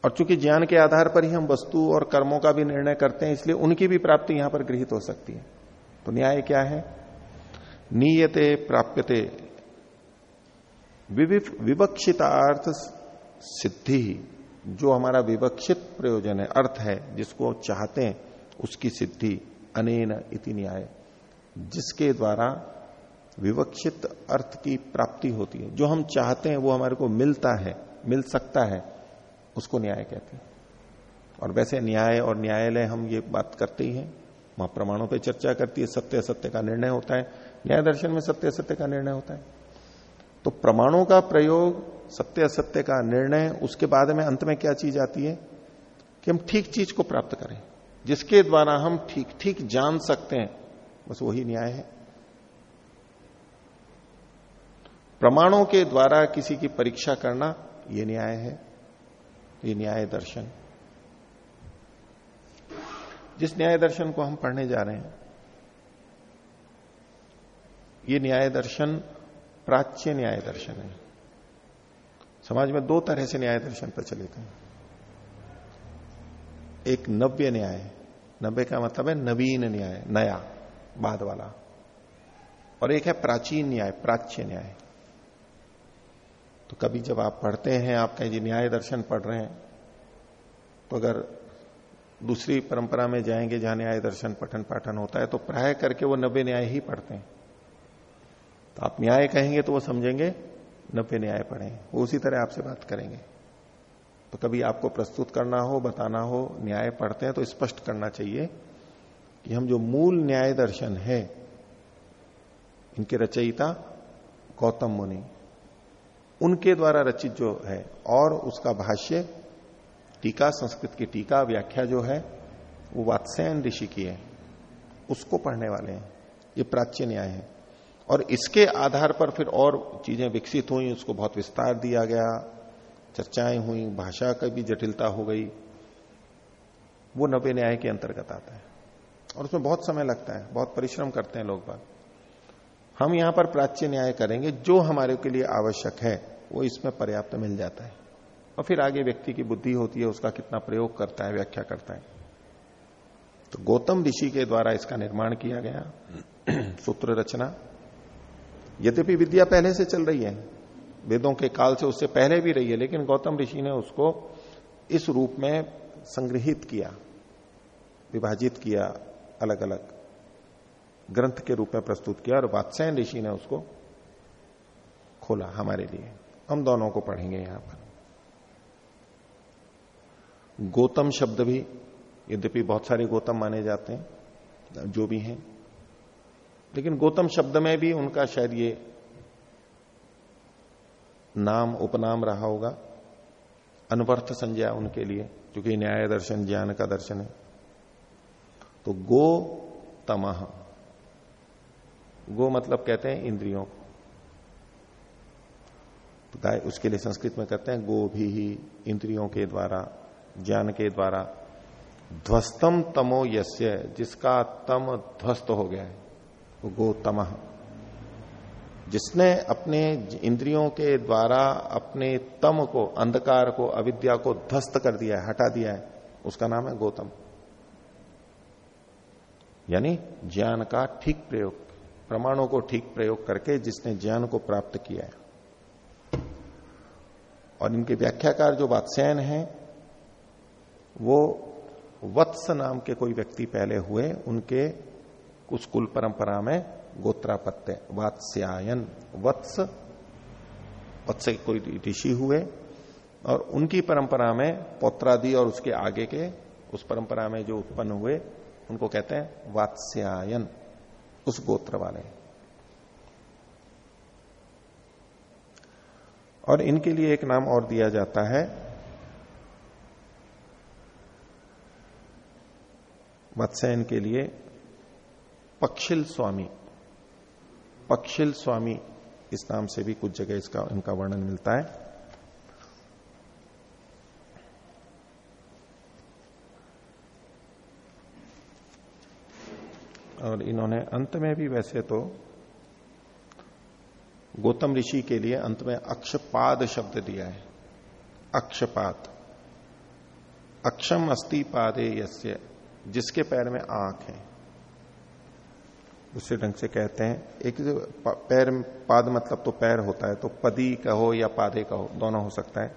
और चूँकि ज्ञान के आधार पर ही हम वस्तु और कर्मों का भी निर्णय करते हैं, इसलिए उनकी भी प्राप्ति यहाँ पर गृहित हो सकती है। तो न्याय क्या है? नीयते प्राप्यते। विवक्षितार्थ सिद्धि, जो हमारा विवक्षित प्रयोजन है, अर्थ है, जिसको चाहते हैं, उसकी सिद्धि, अनेन इति न्याय, जिसके द्वारा विवक्षित अर्थ की प्राप्ति होती है। जो हम चाहते हैं, वो हमारे को मिलता है, मिल सकता है, उसको न्याय कहते हैं। और वैसे न्याय और न्यायालय, हम ये बात करते ही हैं, वहाँ प्रमाणों पर चर्चा करती है सत्य असत्य का निर्णय होता है, न्याय दर्शन में सत्य असत्य का निर्णय होता है। तो प्रमाणों का प्रयोग, सत्य असत्य का निर्णय, उसके बाद में अंत में क्या चीज़ आती है? कि हम ठीक चीज़ को प्राप्त करें। जिसके द्वारा हम ठीक ठीक जान सकते हैं, बस वही न्याय है। प्रमाणों के द्वारा किसी की परीक्षा करना यह न्याय है। ये न्याय दर्शन। जिस न्याय दर्शन को हम पढ़ने जा रहे हैं, ये न्याय दर्शन प्राच्य न्याय दर्शन है। समाज में दो तरह से न्याय दर्शन प्रचलित है। एक नव्य न्याय, नव्य का मतलब है नवीन न्याय, नया, बाद वाला। और एक है प्राचीन न्याय, प्राच्य न्याय। तो कभी जब आप पढ़ते हैं, आप कहीं जी न्याय दर्शन पढ़ रहे हैं तो अगर दूसरी परंपरा में जाएँगे जहाँ न्याय दर्शन पठन पाठन होता है तो प्राय करके वो नब्बे न्याय ही पढ़ते हैं। तो आप न्याय कहेंगे तो वो समझेंगे, नब्बे न्याय पढ़े वो उसी तरह आपसे बात करेंगे। तो कभी आपको प्रस्तुत करना हो, बताना हो, न्याय पढ़ते हैं तो स्पष्ट करना चाहिए कि हम जो मूल न्याय दर्शन है, इनके रचयिता गौतम मुनि, उनके द्वारा रचित जो है, और उसका भाष्य, टीका, संस्कृत की टीका, व्याख्या जो है, वो वात्स्यन ऋषि की है। उसको पढ़ने वाले हैं। ये प्राच्य न्याय है। और इसके आधार पर फिर और चीज़ें विकसित हुई, उसको बहुत विस्तार दिया गया, चर्चाएँ हुई, भाषा का भी जटिलता हो गई। वो नवे न्याय के अंतर्गत आता है। और उसमें बहुत समय लगता है, बहुत परिश्रम करते हैं लोग बात हम यहाँ पर प्राच्य न्याय करेंगे, जो हमारे के लिए आवश्यक है, वो इसमें पर्याप्त मिल जाता है। और फिर आगे व्यक्ति की बुद्धि होती है, उसका कितना प्रयोग करता है, व्याख्या करता है। तो गौतम ऋषि के द्वारा इसका निर्माण किया गया। सूत्र रचना। यद्यपि विद्या पहले से चल रही है, वेदों के काल से उससे पहले भी रही है, लेकिन गौतम ऋषि ने उसको इस रूप में संग्रहित किया, विभाजित किया अलग अलग ग्रंथ के रूप में प्रस्तुत किया, और वात्सायन ऋषि ने उसको खोला हमारे लिए। हम दोनों को पढ़ेंगे यहाँ पर। गौतम शब्द भी, यद्यपि बहुत सारे गौतम माने जाते हैं, जो भी हैं लेकिन गौतम शब्द में भी उनका शायद ये नाम, उपनाम रहा होगा। अनवर्थ संज्ञा उनके लिए, क्योंकि न्याय दर्शन, ज्ञान का दर्शन है। तो गो तमह गो मतलब कहते हैं इंद्रियों को। तो गाय, उसके लिए संस्कृत में कहते हैं गो भी ही इंद्रियों के द्वारा, ज्ञान के द्वारा। ध्वस्तम तमो यस्य, जिसका तम ध्वस्त हो गया है। वो गो तमह जिसने अपने इंद्रियों के द्वारा अपने तम को, अंधकार को, अविद्या को ध्वस्त कर दिया है, हटा दिया है, उसका नाम है गौतम। यानी ज्ञान का ठीक प्रयोग, प्रमाणों को ठीक प्रयोग करके जिसने ज्ञान को प्राप्त किया है। और इनके व्याख्याकार जो वात्स्यायन है, वो वत्स नाम के कोई व्यक्ति पहले हुए, उनके कुछ कुल परंपरा में गोत्रापत्य वात्स्यायन, वत्स वत्स कोई ऋषि हुए और उनकी परंपरा में पौत्रादि और उसके आगे के उस परंपरा में जो उत्पन्न हुए, उनको कहते हैं वात्स्यायन, उस गोत्र वाले। और इनके लिए एक नाम और दिया जाता है वत्सयन के लिए पक्षिल स्वामी। पक्षिल स्वामी, इस नाम से भी कुछ जगह इसका, इनका वर्णन मिलता है। और इन्होंने अंत में भी वैसे तो गौतम ऋषि के लिए अंत में अक्षपाद शब्द दिया है। अक्षपात अक्षम अस्ति पादे यस्य, जिसके पैर में आँख है। दूसरे ढंग से कहते हैं। एक जो पैर, पाद मतलब तो पैर होता है तो पदी कहो या पादे कहो, दोनों हो सकता है।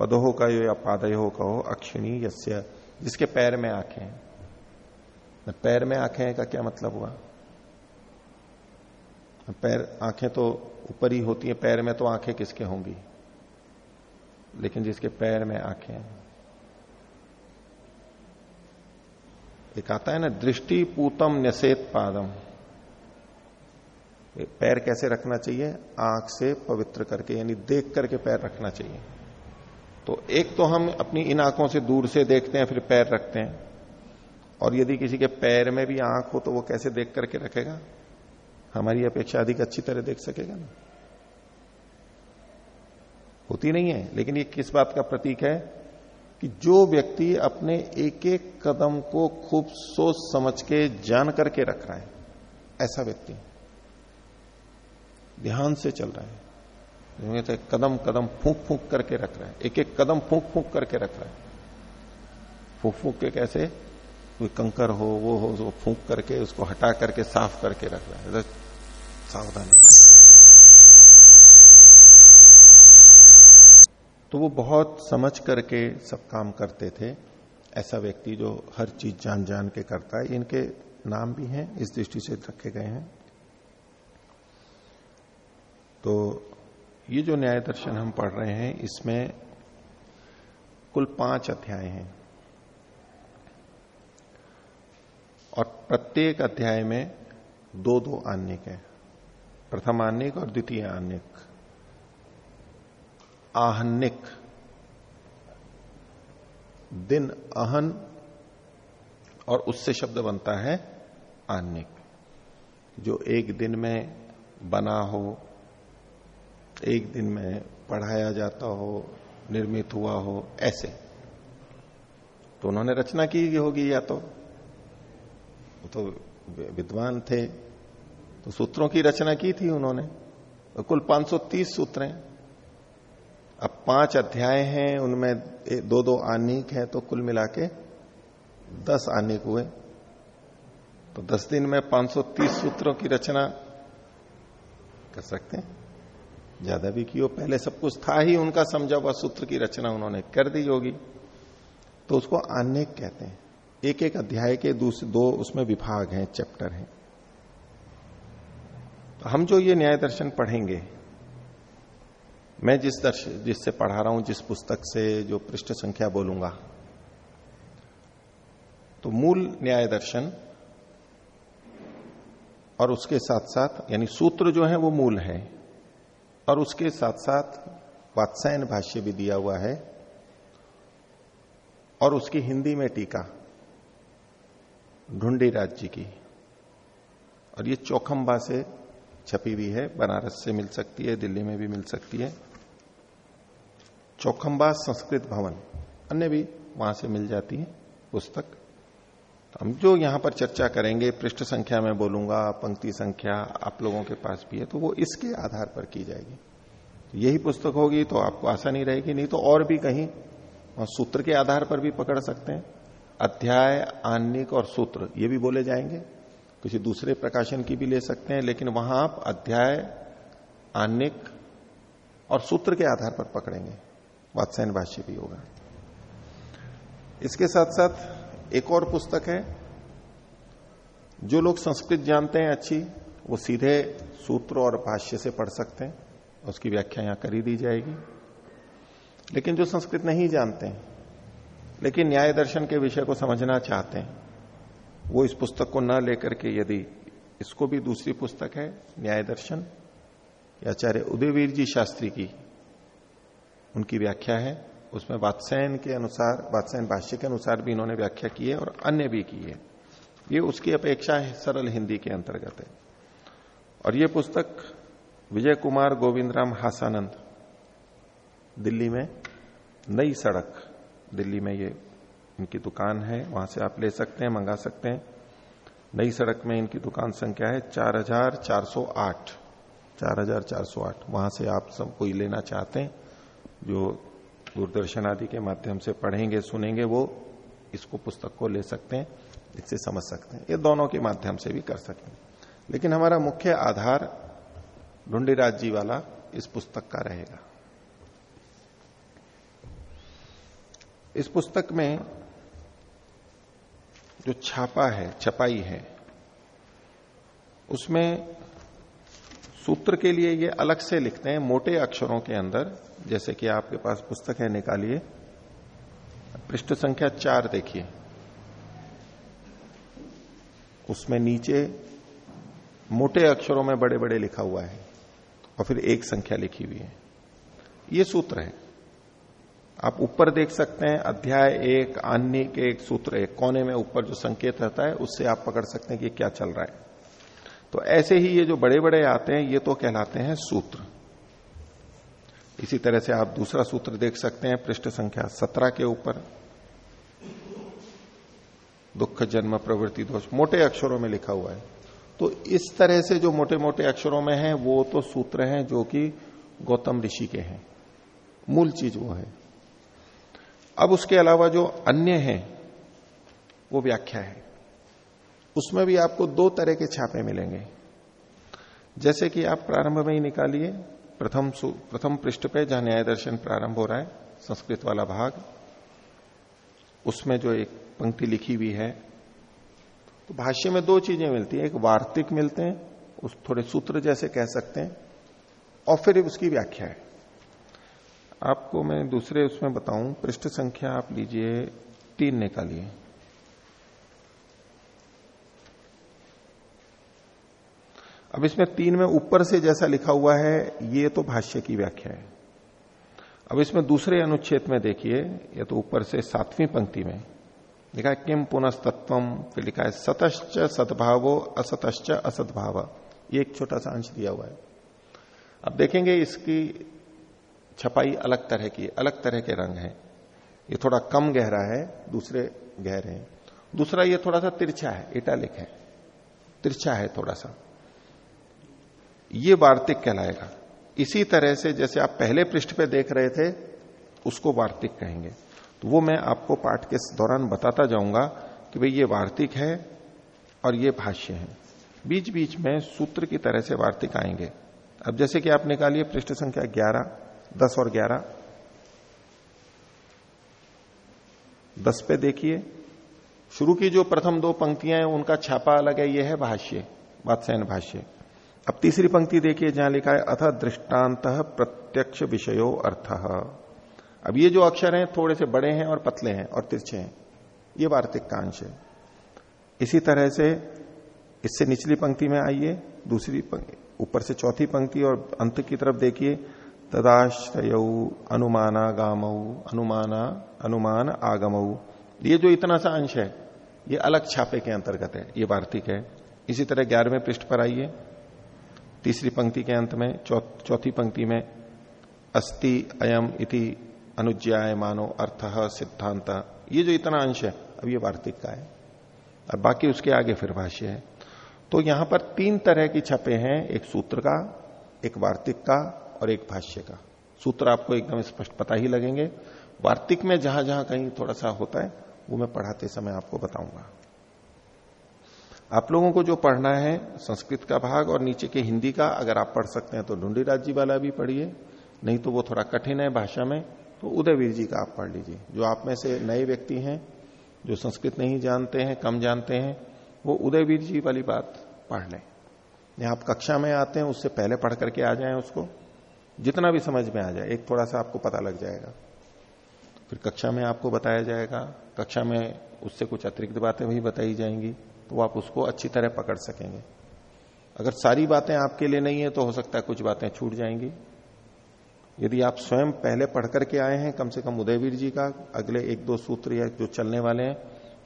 पदोहो का या पादयो कहो, अक्षिणी यस्य, जिसके पैर में आँखें हैं। पैर में आँखें का क्या मतलब हुआ? पैर, आँखें तो ऊपर ही होती हैं, पैर में तो आँखें किसके होंगी? लेकिन जिसके पैर में आँखें हैं। एक आता है ना, दृष्टि पूतम न्यसेत पादम। पैर कैसे रखना चाहिए? आँख से पवित्र करके, यानी देख करके पैर रखना चाहिए। तो एक तो हम अपनी इन आँखों से दूर से देखते हैं, फिर पैर रखते हैं। और यदि किसी के पैर में भी आँख हो तो वो कैसे देख करके रखेगा? हमारी अपेक्षा अधिक अच्छी तरह देख सकेगा ना? होती नहीं है, लेकिन ये किस बात का प्रतीक है कि जो व्यक्ति अपने एक एक कदम को खूब सोच समझ के, जान करके रख रहा है, ऐसा व्यक्ति। ध्यान से चल रहा है। तो कदम कदम फूक फूक करके रख रहा है। एक एक कदम फूक फूक करके रख रहा है। फूक फूक के कैसे? कोई कंकर हो, वो हो, वो फूक करके, उसको हटा करके, साफ़ करके रख रहा है। तो सावधानी तो वो बहुत समझ करके सब काम करते थे। ऐसा व्यक्ति जो हर चीज़ जान जान के करता है, इनके नाम भी हैं, इस दृष्टि से रखे गए हैं। तो ये जो न्याय दर्शन हम पढ़ रहे हैं, इसमें कुल पाँच अध्याय हैं। और प्रत्येक अध्याय में दो दो आन्निक है। प्रथम आन्निक और द्वितीय आन्निक आहनिक। दिन अहन और उससे शब्द बनता है आन्निक जो एक दिन में बना हो एक दिन में पढ़ाया जाता हो, निर्मित हुआ हो, ऐसे। तो उन्होंने रचना की होगी या तो? वो तो विद्वान थे तो सूत्रों की रचना की थी उन्होंने। तो कुल 530 सूत्र हैं। अब पाँच अध्याय हैं, उनमें दो दो आनिक है तो कुल मिला के दस आनिक हुए। तो दस दिन में 530 सूत्रों की रचना कर सकते हैं। ज़्यादा भी की पहले सब कुछ था ही, उनका समझा हुआ सूत्र की रचना उन्होंने कर दी होगी। तो उसको आनेक कहते हैं। एक एक अध्याय के दूसरे दो उसमें विभाग हैं, चैप्टर हैं। तो हम जो ये न्याय दर्शन पढ़ेंगे, मैं जिस दर्श, जिससे पढ़ा रहा हूँ, जिस पुस्तक से जो पृष्ठ संख्या बोलूँगा तो मूल न्याय दर्शन और उसके साथ साथ यानी सूत्र जो है, वो मूल है। और उसके साथ साथ वात्सायन भाष्य भी दिया हुआ है और उसकी हिंदी में टीका ढूंढी राज्य की। और ये चौखंबा से छपी हुई है, बनारस से मिल सकती है, दिल्ली में भी मिल सकती है। चौखंबा संस्कृत भवन, अन्य भी वहाँ से मिल जाती है पुस्तक। हम जो यहाँ पर चर्चा करेंगे, पृष्ठ संख्या में बोलूँगा, पंक्ति संख्या आप लोगों के पास भी है तो वो इसके आधार पर की जाएगी। तो यही पुस्तक होगी तो आपको आसानी रहेगी, नहीं तो और भी कहीं सूत्र के आधार पर भी पकड़ सकते हैं। अध्याय, आन्निक और सूत्र, ये भी बोले जाएँगे। किसी दूसरे प्रकाशन की भी ले सकते हैं, लेकिन वहाँ आप अध्याय, आन्निक और सूत्र के आधार पर पकड़ेंगे। वात्सायन भाष्य भी होगा। इसके साथ साथ एक और पुस्तक है। जो लोग संस्कृत जानते हैं अच्छी, वो सीधे सूत्र और भाष्य से पढ़ सकते हैं। उसकी व्याख्या यहाँ करी दी जाएगी। लेकिन जो संस्कृत नहीं जानते हैं, लेकिन न्याय दर्शन के विषय को समझना चाहते हैं, वो इस पुस्तक को न लेकर के यदि इसको भी दूसरी पुस्तक है, न्याय दर्शन आचार्य उदयवीर जी शास्त्री की उनकी व्याख्या है। उसमें वात्सायन के अनुसार वात्सायन भाष्य के अनुसार भी इन्होंने व्याख्या की है और अन्य भी की है। ये उसकी अपेक्षा है, सरल हिंदी के अंतर्गत है। और ये पुस्तक विजय कुमार गोविंद राम हासानंद, दिल्ली में, नई सड़क, दिल्ली में ये इनकी दुकान है, वहाँ से आप ले सकते हैं, मंगा सकते हैं। नई सड़क में इनकी दुकान संख्या है चार हज़ार चार सौ आठ, चार हज़ार चार सौ आठ। वहाँ से आप सब कोई लेना चाहते हैं, जो दूरदर्शन आदि के माध्यम से पढ़ेंगे, सुनेंगे, वो इसको पुस्तक को ले सकते हैं, इससे समझ सकते हैं। ये दोनों के माध्यम से भी कर सकते हैं। लेकिन हमारा मुख्य आधार ढूंढीराज जी वाला इस पुस्तक का रहेगा। इस पुस्तक में जो छापा है, छपाई है, उसमें सूत्र के लिए ये अलग से लिखते हैं, मोटे अक्षरों के अंदर। जैसे कि आपके पास पुस्तक है, निकालिए। पृष्ठ संख्या चार देखिए। उसमें नीचे मोटे अक्षरों में बड़े बड़े लिखा हुआ है और फिर एक संख्या लिखी हुई है। ये सूत्र है। आप ऊपर देख सकते हैं, अध्याय एक, अन्य के एक, सूत्र एक कोने में ऊपर जो संकेत रहता है, उससे आप पकड़ सकते हैं कि क्या चल रहा है। तो ऐसे ही ये जो बड़े बड़े आते हैं, ये तो कहलाते हैं सूत्र। इसी तरह से आप दूसरा सूत्र देख सकते हैं, पृष्ठ संख्या सत्रह के ऊपर। दुख, जन्म, प्रवृत्ति, दोष, मोटे अक्षरों में लिखा हुआ है। तो इस तरह से जो मोटे मोटे अक्षरों में है, वो तो सूत्र हैं जो कि गौतम ऋषि के हैं। मूल चीज़ वो है। अब उसके अलावा जो अन्य है, वो व्याख्या है। उसमें भी आपको दो तरह के छापे मिलेंगे। जैसे कि आप प्रारंभ में ही निकालिए, प्रथम प्रथम पृष्ठ पे जहाँ न्याय दर्शन प्रारंभ हो रहा है, संस्कृत वाला भाग, उसमें जो एक पंक्ति लिखी हुई है तो भाष्य में दो चीज़ें मिलती है, एक वार्तिक मिलते हैं, उस थोड़े सूत्र जैसे कह सकते हैं, और फिर उसकी व्याख्या है। आपको मैं दूसरे उसमें बताऊँ, पृष्ठ संख्या आप लीजिए, तीन निकालिए। अब इसमें तीन में ऊपर से जैसा लिखा हुआ है, ये तो भाष्य की व्याख्या है। अब इसमें दूसरे अनुच्छेद में देखिए, ये तो ऊपर से सातवीं पंक्ति में। लिखा है किम पुनस्तत्व? फिर लिखा है, सतश्च सद्भावो, असतश्च असद्भाव। ये एक छोटा सा अंश दिया हुआ है। अब देखेंगे इसकी छपाई अलग तरह की, अलग तरह के रंग है। ये थोड़ा कम गहरा है, दूसरे गहरे हैं। दूसरा ये थोड़ा सा तिरछा है, इटालिक है। तिरछा है थोड़ा सा। ये वार्तिक कहलाएगा। इसी तरह से जैसे आप पहले पृष्ठ पे देख रहे थे उसको वार्तिक कहेंगे। तो वो मैं आपको पाठ के दौरान बताता जाऊँगा कि भाई ये वार्तिक है और ये भाष्य है। बीच बीच में सूत्र की तरह से वार्तिक आएँगे। अब जैसे कि आप निकालिए पृष्ठ संख्या 11, 10 और 11 दस पे देखिए। शुरू की जो प्रथम दो पंक्तियाँ हैं उनका छापा अलग है यह है भाष्य वात्सायन भाष्य। अब तीसरी पंक्ति देखिए, जहाँ लिखा है, अथ दृष्टांत प्रत्यक्ष विषयो अर्थ। अब ये जो अक्षर हैं, थोड़े से बड़े हैं और पतले हैं और तिरछे हैं। ये वार्तिक का अंश है। इसी तरह से इससे निचली पंक्ति में आइए, दूसरी ऊपर से चौथी पंक्ति और अंत की तरफ़ देखिए, तदाश्रय अनुमाना गामऊ अनुमाना, अनुमान आगमऊ ये जो इतना सा अंश है, ये अलग छापे के अंतर्गत है, ये वार्तिक है। इसी तरह ग्यारहवें पृष्ठ पर आइए। तीसरी पंक्ति के अंत में, चौथी पंक्ति में, अस्ति अयम इति अनुज्ञाय मानो अर्थ सिद्धांत ये जो इतना अंश है, अब ये वार्तिक का है। और बाकी उसके आगे फिर भाष्य है। तो यहाँ पर तीन तरह की छपे हैं, एक सूत्र का, एक वार्तिक का और एक भाष्य का। सूत्र आपको एकदम स्पष्ट पता ही लगेंगे। वार्तिक में जहाँ जहाँ कहीं थोड़ा सा होता है, वो मैं पढ़ाते समय आपको बताऊँगा। आप लोगों को जो पढ़ना है, संस्कृत का भाग और नीचे के हिंदी का, अगर आप पढ़ सकते हैं तो ढूंढी राज्य वाला भी पढ़िए, नहीं तो वो थोड़ा कठिन है भाषा में तो उदयवीर जी का आप पढ़ लीजिए। जो आप में से नए व्यक्ति हैं, जो संस्कृत नहीं जानते हैं, कम जानते हैं, वो उदयवीर जी वाली बात पढ़ लें। या आप कक्षा में आते हैं, उससे पहले पढ़ करके आ जाए उसको। जितना भी समझ में आ जाए, एक थोड़ा सा आपको पता लग जाएगा। फिर कक्षा में आपको बताया जाएगा, कक्षा में उससे कुछ अतिरिक्त बातें भी बताई जाएँगी। तो आप उसको अच्छी तरह पकड़ सकेंगे। अगर सारी बातें आपके लिए नहीं है तो हो सकता है कुछ बातें छूट जाएँगी। यदि आप स्वयं पहले पढ़ करके आए हैं, कम से कम उदयवीर जी का, अगले एक दो सूत्र या जो चलने वाले हैं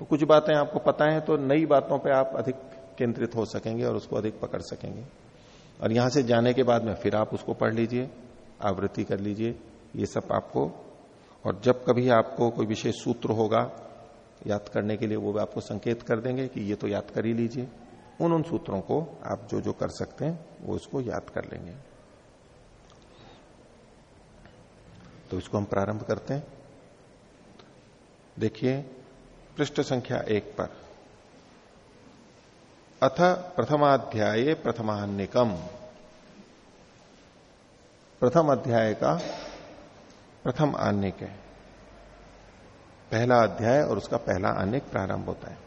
तो कुछ बातें आपको पता है तो नई बातों पर आप अधिक केंद्रित हो सकेंगे और उसको अधिक पकड़ सकेंगे। और यहाँ से जाने के बाद में फिर आप उसको पढ़ लीजिए, आवृत्ति कर लीजिए, ये सब आपको, और जब कभी आपको कोई विशेष सूत्र होगा याद करने के लिए वो भी आपको संकेत कर देंगे कि ये तो याद कर ही लीजिए। उन उन सूत्रों को आप जो जो कर सकते हैं, वो इसको याद कर लेंगे। तो इसको हम प्रारंभ करते हैं। देखिए, पृष्ठ संख्या एक पर। अथ प्रथमाध्याय प्रथमान्यकम प्रथम अध्याय का प्रथम आन्यक है। पहला अध्याय और उसका पहला आन्यक प्रारंभ होता है।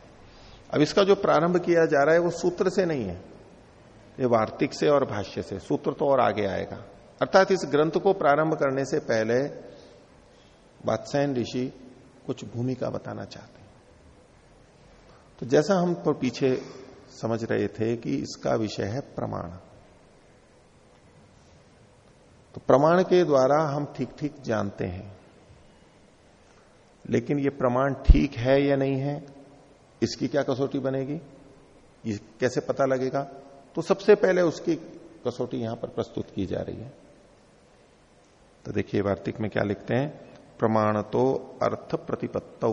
अब इसका जो प्रारंभ किया जा रहा है वो सूत्र से नहीं है। ये वार्तिक से और भाष्य से। सूत्र तो और आगे आएगा। अर्थात इस ग्रंथ को प्रारंभ करने से पहले बादशाहन ऋषि कुछ भूमिका बताना चाहते हैं। तो जैसा हम तो पीछे समझ रहे थे कि इसका विषय है प्रमाण। तो प्रमाण के द्वारा हम ठीक ठीक जानते हैं। लेकिन ये प्रमाण ठीक है या नहीं है, इसकी क्या कसौटी बनेगी? ये कैसे पता लगेगा? तो सबसे पहले उसकी कसौटी यहाँ पर प्रस्तुत की जा रही है। तो देखिए वार्तिक में क्या लिखते हैं? प्रमाण तो अर्थ प्रतिपत्त।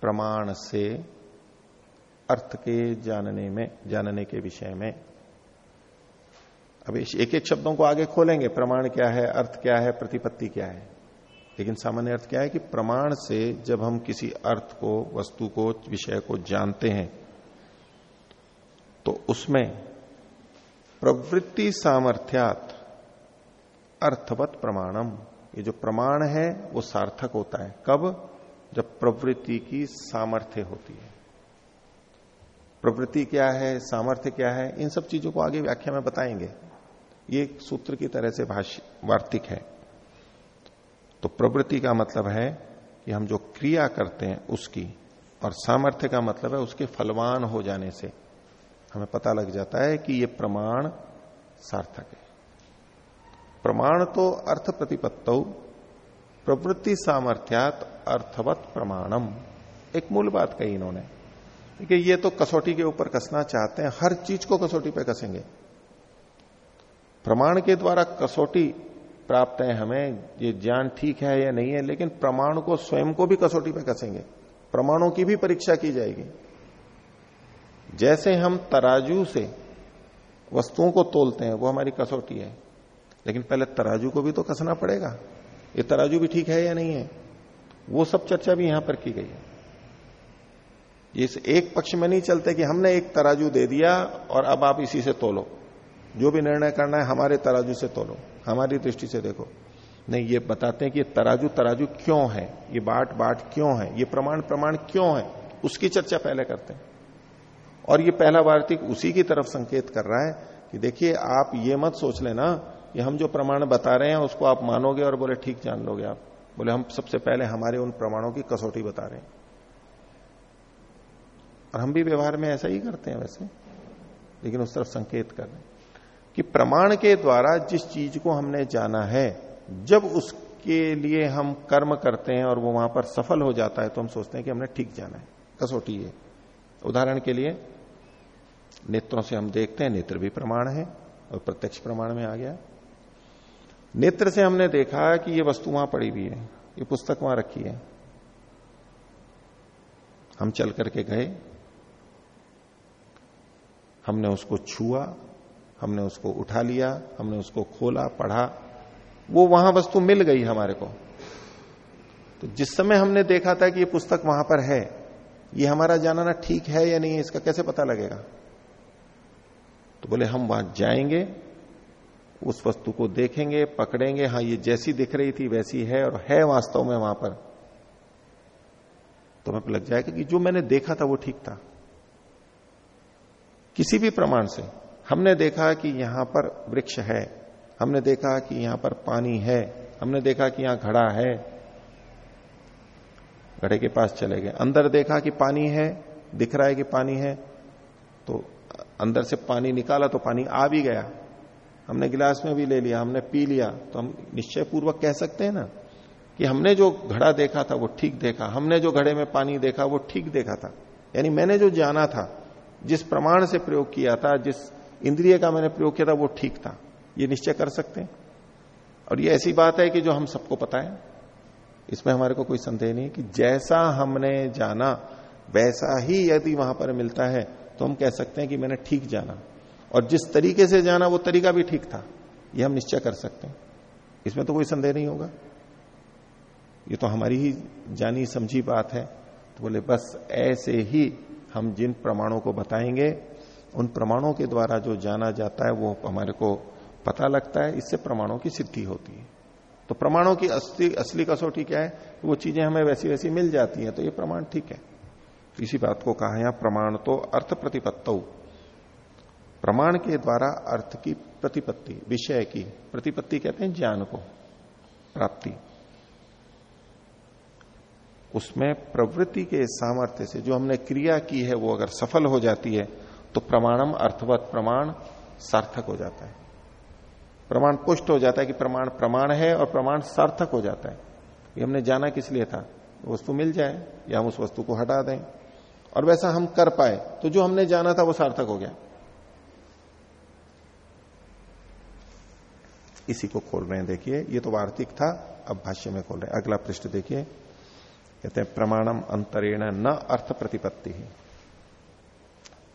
प्रमाण से अर्थ के जानने में, जानने के विषय में। अब एक एक शब्दों को आगे खोलेंगे। प्रमाण क्या है, अर्थ क्या है, प्रतिपत्ति क्या है? लेकिन सामान्य अर्थ क्या है कि प्रमाण से जब हम किसी अर्थ को, वस्तु को, विषय को जानते हैं तो उसमें प्रवृत्ति सामर्थ्यात अर्थवत प्रमाणम, ये जो प्रमाण है, वो सार्थक होता है। कब? जब प्रवृत्ति की सामर्थ्य होती है। प्रवृत्ति क्या है, सामर्थ्य क्या है, इन सब चीज़ों को आगे व्याख्या में बताएँगे। ये सूत्र की तरह से भाष्य, वार्तिक है। तो प्रवृत्ति का मतलब है कि हम जो क्रिया करते हैं उसकी, और सामर्थ्य का मतलब है उसके फलवान हो जाने से हमें पता लग जाता है कि ये प्रमाण सार्थक है। प्रमाण तो अर्थ प्रतिपत्त, प्रवृत्ति सामर्थ्यात अर्थवत प्रमाणम। एक मूल बात कही इन्होंने, कि ये तो कसौटी के ऊपर कसना चाहते हैं, हर चीज़ को कसौटी पे कसेंगे। प्रमाण के द्वारा कसौटी प्राप्त है हमें, ये ज्ञान ठीक है या नहीं है, लेकिन प्रमाण को स्वयं को भी कसौटी पे कसेंगे। प्रमाणों की भी परीक्षा की जाएगी। जैसे हम तराजू से वस्तुओं को तोलते हैं, वो हमारी कसौटी है। लेकिन पहले तराजू को भी तो कसना पड़ेगा। ये तराजू भी ठीक है या नहीं है? वो सब चर्चा भी यहाँ पर की गई है। इस एक पक्ष में नहीं चलते कि हमने एक तराजू दे दिया और अब आप इसी से तोलो। जो भी निर्णय करना है, हमारे तराजू से तोलो, हमारी दृष्टि से देखो। नहीं, ये बताते हैं कि तराजू तराजू क्यों है? ये बाट बाट क्यों है? ये प्रमाण प्रमाण क्यों है? उसकी चर्चा पहले करते हैं। और ये पहला वार्तिक उसी की तरफ़ संकेत कर रहा है कि देखिए, आप ये मत सोच लेना कि हम जो प्रमाण बता रहे हैं, उसको आप मानोगे और बोले, ठीक, जान लोगे आप। बोले, हम सबसे पहले हमारे उन प्रमाणों की कसौटी बता रहे हैं। और हम भी व्यवहार में ऐसा ही करते हैं वैसे, लेकिन उस तरफ़ संकेत कर रहे कि प्रमाण के द्वारा जिस चीज़ को हमने जाना है, जब उसके लिए हम कर्म करते हैं और वो वहाँ पर सफल हो जाता है तो हम सोचते हैं कि हमने ठीक जाना है। कसौटी है। उदाहरण के लिए, नेत्रों से हम देखते हैं, नेत्र भी प्रमाण है और प्रत्यक्ष प्रमाण में आ गया। नेत्र से हमने देखा कि ये वस्तु वहाँ पड़ी हुई है, ये पुस्तक वहाँ रखी है। हम चल करके गए, हमने उसको छुआ हमने उसको उठा लिया, हमने उसको खोला, पढ़ा। वो वहाँ वस्तु मिल गई हमारे को। तो जिस समय हमने देखा था कि ये पुस्तक वहाँ पर है, ये हमारा जानना ठीक है या नहीं है, इसका कैसे पता लगेगा? तो बोले, हम वहाँ जाएँगे, उस वस्तु को देखेंगे, पकड़ेंगे। हाँ ये जैसी दिख रही थी वैसी है और है वास्तव में वहाँ पर। तो हमें लग जाएगा कि जो मैंने देखा था वो ठीक था। किसी भी प्रमाण से। हमने देखा कि यहाँ पर वृक्ष है। हमने देखा कि यहाँ पर पानी है। हमने देखा कि यहाँ घड़ा है। घड़े के पास चले गए। अंदर देखा कि पानी है। दिख रहा है कि पानी है। तो अंदर से पानी निकाला तो पानी आ भी गया। हमने गिलास में भी ले लिया, हमने पी लिया। तो हम निश्चय पूर्वक कह सकते हैं ना कि हमने जो घड़ा देखा था वो ठीक देखा। हमने जो घड़े में पानी देखा वो ठीक देखा था। यानी मैंने जो जाना था, जिस प्रमाण से प्रयोग किया था, जिस इंद्रिय का मैंने प्रयोग किया था, वो ठीक था। ये निश्चय कर सकते हैं। और ये ऐसी बात है कि जो हम सबको पता है, इसमें हमारे को कोई संदेह नहीं कि जैसा हमने जाना, वैसा ही यदि वहाँ पर मिलता है तो हम कह सकते हैं कि मैंने ठीक जाना। और जिस तरीके से जाना, वो तरीका भी ठीक था। ये हम निश्चय कर सकते हैं। इसमें तो कोई संदेह नहीं होगा। ये तो हमारी ही जानी समझी बात है। तो बोले, बस ऐसे ही हम जिन प्रमाणों को बताएँगे उन प्रमाणों के द्वारा जो जाना जाता है, वो हमारे को पता लगता है, इससे प्रमाणों की सिद्धि होती है। तो प्रमाणों की असली असली कसौटी क्या है? वो चीज़ें हमें वैसी वैसी मिल जाती हैं तो ये प्रमाण ठीक है। इसी बात को कहा यहाँ प्रमाण तो अर्थ प्रतिपत्त। प्रमाण के द्वारा अर्थ की प्रतिपत्ति, विषय की प्रतिपत्ति कहते हैं ज्ञान को, प्राप्ति। उसमें प्रवृत्ति के सामर्थ्य से जो हमने क्रिया की है, वो अगर सफल हो जाती है तो प्रमाणम अर्थवत प्रमाण सार्थक हो जाता है। प्रमाण पुष्ट हो जाता है कि प्रमाण प्रमाण है और प्रमाण सार्थक हो जाता है। ये हमने जाना किस लिए था? वस्तु मिल जाए या हम उस वस्तु को हटा दें। और वैसा हम कर पाए तो जो हमने जाना था वो सार्थक हो गया। इसी को खोल रहे हैं, देखिए, ये तो वार्तिक था, अब भाष्य में खोल रहे हैं। अगला पृष्ठ देखिए, कहते हैं, प्रमाणम अंतरेण न अर्थ प्रतिपत्ति। ही